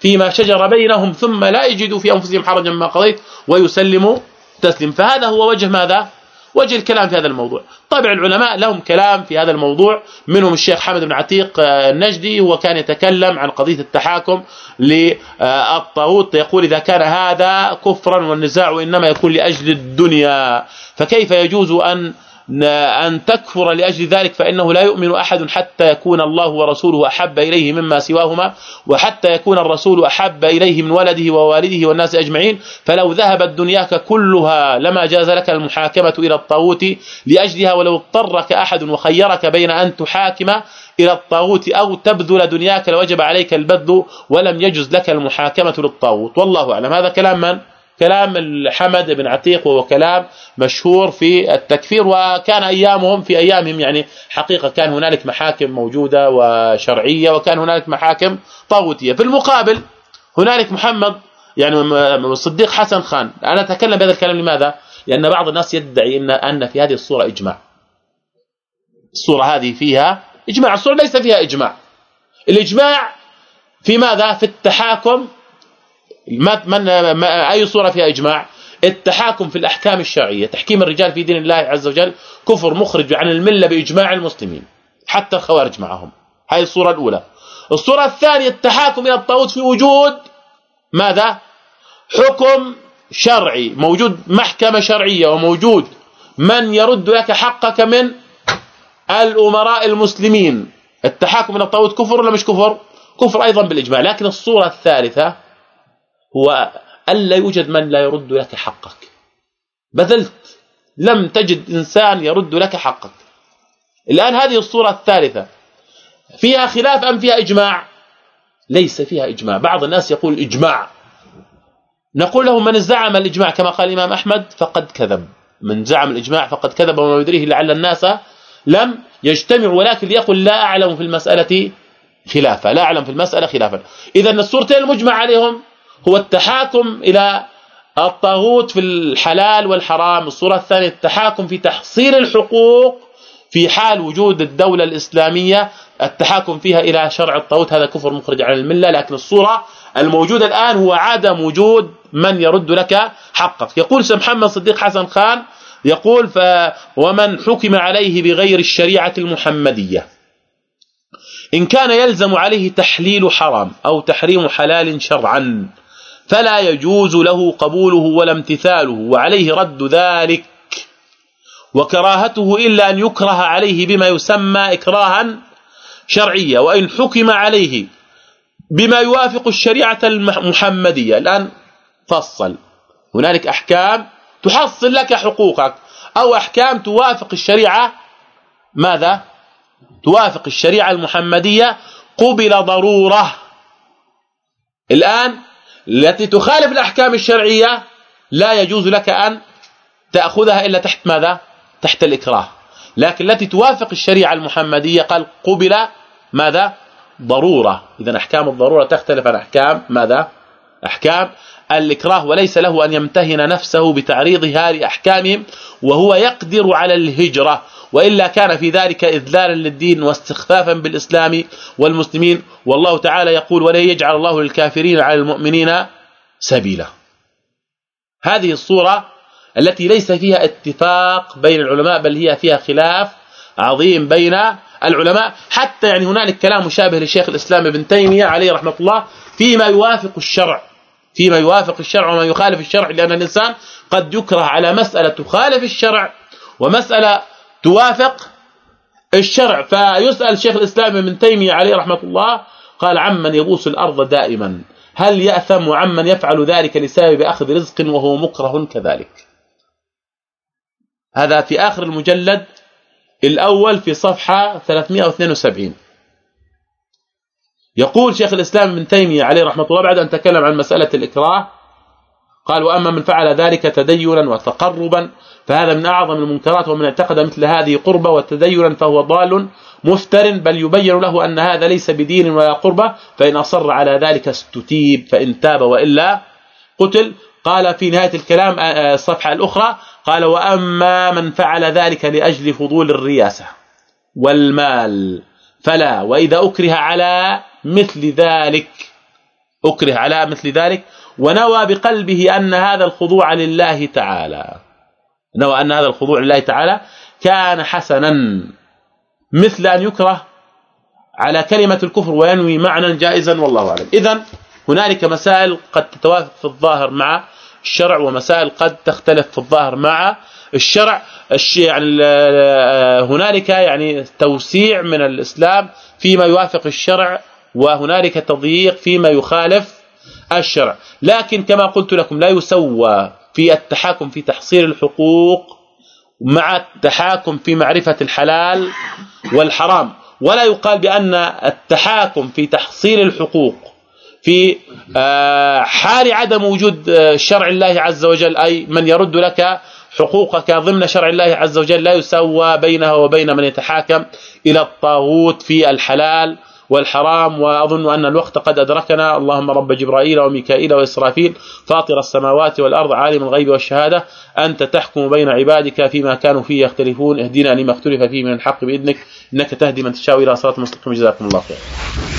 فيما شجر بينهم ثم لا يجدوا في أنفسهم حرجا مما قضيت ويسلموا تسليم. فهذا هو وجه ماذا؟ وجه الكلام في هذا الموضوع. طبعا العلماء لهم كلام في هذا الموضوع. منهم الشيخ حمد بن عتيق آه، النجدي هو كان يتكلم عن قضية التحاكم للطاغوت يقول إذا كان هذا كفرا والنزاع انما يكون لأجل الدنيا فكيف يجوز أن أن تكفر لأجل ذلك فإنه لا يؤمن أحد حتى يكون الله ورسوله أحب إليه مما سواهما وحتى يكون الرسول أحب إليه من ولده ووالده والناس أجمعين. فلو ذهبت دنياك كلها لما جاز لك المحاكمة إلى الطاغوت لأجلها ولو اضطرك أحد وخيرك بين أن تحاكم إلى الطاغوت أو تبذل دنياك لوجب عليك البذل ولم يجز لك المحاكمة للطاغوت. والله أعلم. هذا كلام من؟ كلام الحمد بن عتيق وهو كلام مشهور في التكفير وكان أيامهم في أيامهم يعني حقيقة كان هنالك محاكم موجودة وشرعية وكان هنالك محاكم طاغوتية. في المقابل هنالك محمد يعني الصديق حسن خان. أنا أتكلم بهذا الكلام لماذا؟ لأن بعض الناس يدعي ان أن في هذه الصورة إجماع. الصورة هذه فيها إجماع الصورة ليس فيها إجماع. الإجماع في ماذا؟ في التحاكم من أي صورة فيها إجماع؟ التحاكم في الأحكام الشرعية تحكيم الرجال في دين الله عز وجل كفر مخرج عن الملة بإجماع المسلمين حتى الخوارج معهم. هذه الصورة الأولى. الصورة الثانية التحاكم إلى الطاغوت في وجود ماذا؟ حكم شرعي. موجود محكمة شرعية وموجود من يرد لك حقك من الأمراء المسلمين. التحاكم إلى الطاغوت كفر ولا مش كفر؟ كفر أيضا بالإجماع. لكن الصورة الثالثة هو ألا يوجد من لا يرد لك حقك. بذلت لم تجد إنسان يرد لك حقك. الآن هذه الصورة الثالثة. فيها خلاف أم فيها إجماع؟ ليس فيها إجماع. بعض الناس يقول إجماع. نقول له من زعم الإجماع كما قال الإمام أحمد فقد كذب. من زعم الإجماع فقد كذب وما يدريه لعل الناس لم يجتمعوا ولكن يقول لا أعلم في المسألة خلافا. لا أعلم في المسألة خلافا. اذا الصورتين المجمع عليهم. هو التحاكم إلى الطاغوت في الحلال والحرام. الصورة الثانية التحاكم في تحصيل الحقوق في حال وجود الدولة الإسلامية. التحاكم فيها إلى شرع الطاغوت هذا كفر مخرج عن الملة. لكن الصورة الموجودة الآن هو عدم وجود من يرد لك حقك. يقول محمد صديق حسن خان يقول ف ومن حكم عليه بغير الشريعة المحمدية. إن كان يلزم عليه تحليل حرام أو تحريم حلال شرعا. فلا يجوز له قبوله ولا امتثاله وعليه رد ذلك. وكراهته إلا أن يكره عليه بما يسمى إكراها شرعية وإن حكم عليه بما يوافق الشريعة المحمدية. الآن فصل. هنالك أحكام تحصل لك حقوقك أو أحكام توافق الشريعة. ماذا؟ توافق الشريعة المحمدية قبل ضرورة. الآن التي تخالف الأحكام الشرعية لا يجوز لك أن تأخذها إلا تحت ماذا؟ تحت الإكراه. لكن التي توافق الشريعة المحمدية قال قبل ماذا؟ ضرورة. اذا أحكام الضرورة تختلف عن أحكام ماذا؟ أحكام الإكراه وليس له أن يمتهن نفسه بتعريضها لاحكامهم وهو يقدر على الهجرة وإلا كان في ذلك إذلالا للدين واستخفافا بالإسلام والمسلمين. والله تعالى يقول ولا يجعل الله للكافرين على المؤمنين سبيلا. هذه الصورة التي ليس فيها اتفاق بين العلماء بل هي فيها خلاف عظيم بين العلماء. حتى يعني هنالك كلام مشابه لشيخ الإسلام ابن تيمية عليه رحمة الله فيما يوافق الشرع. فيما يوافق الشرع وما يخالف الشرع لأن الإنسان قد يكره على مسألة تخالف الشرع ومسألة توافق الشرع. فيسأل شيخ الإسلام ابن تيمية عليه رحمة الله قال عمن يبوس الأرض دائما هل يأثم عمن يفعل ذلك لسبب أخذ رزق وهو مكره كذلك؟ هذا في آخر المجلد الأول في صفحة 372 يقول شيخ الإسلام ابن تيمية عليه رحمة الله بعد أن تكلم عن مسألة الإكراه قال وأما من فعل ذلك تدينا وتقربا فهذا من أعظم المنكرات ومن اعتقد مثل هذه قربة وتدينا فهو ضال مفتر بل يبين له أن هذا ليس بدين ولا قربة فإن أصر على ذلك استتيب فإن تاب وإلا قتل. قال في نهاية الكلام الصفحة الأخرى قال وأما من فعل ذلك لأجل فضول الرياسه والمال فلا. وإذا أكره على مثل ذلك أكره على مثل ذلك ونوى بقلبه أن هذا الخضوع لله تعالى. نوى أن هذا الخضوع لله تعالى كان حسنا مثل أن يكره على كلمة الكفر وينوي معنى جائزا والله أعلم. اذا هنالك مسائل قد تتوافق في الظاهر مع الشرع ومسائل قد تختلف في الظاهر مع الشرع يعني هنالك يعني توسيع من الإسلام فيما يوافق الشرع وهنالك تضييق فيما يخالف الشرع. لكن كما قلت لكم لا يسوى في التحاكم في تحصيل الحقوق مع التحاكم في معرفة الحلال والحرام. ولا يقال بأن التحاكم في تحصيل الحقوق في آه، حال عدم وجود آه، شرع الله عز وجل أي من يرد لك حقوقك ضمن شرع الله عز وجل لا يسوى بينها وبين من يتحاكم إلى الطاغوت في الحلال والحرام. وأظن أن الوقت قد أدركنا. اللهم رب جبرائيل وميكائيل وإسرافيل فاطر السماوات والأرض عالم الغيب والشهادة أنت تحكم بين عبادك فيما كانوا فيه يختلفون. اهدنا لما اختلف فيه من الحق بإذنك إنك تهدي من تشاء إلى صراط مستقيم. جزاكم الله خير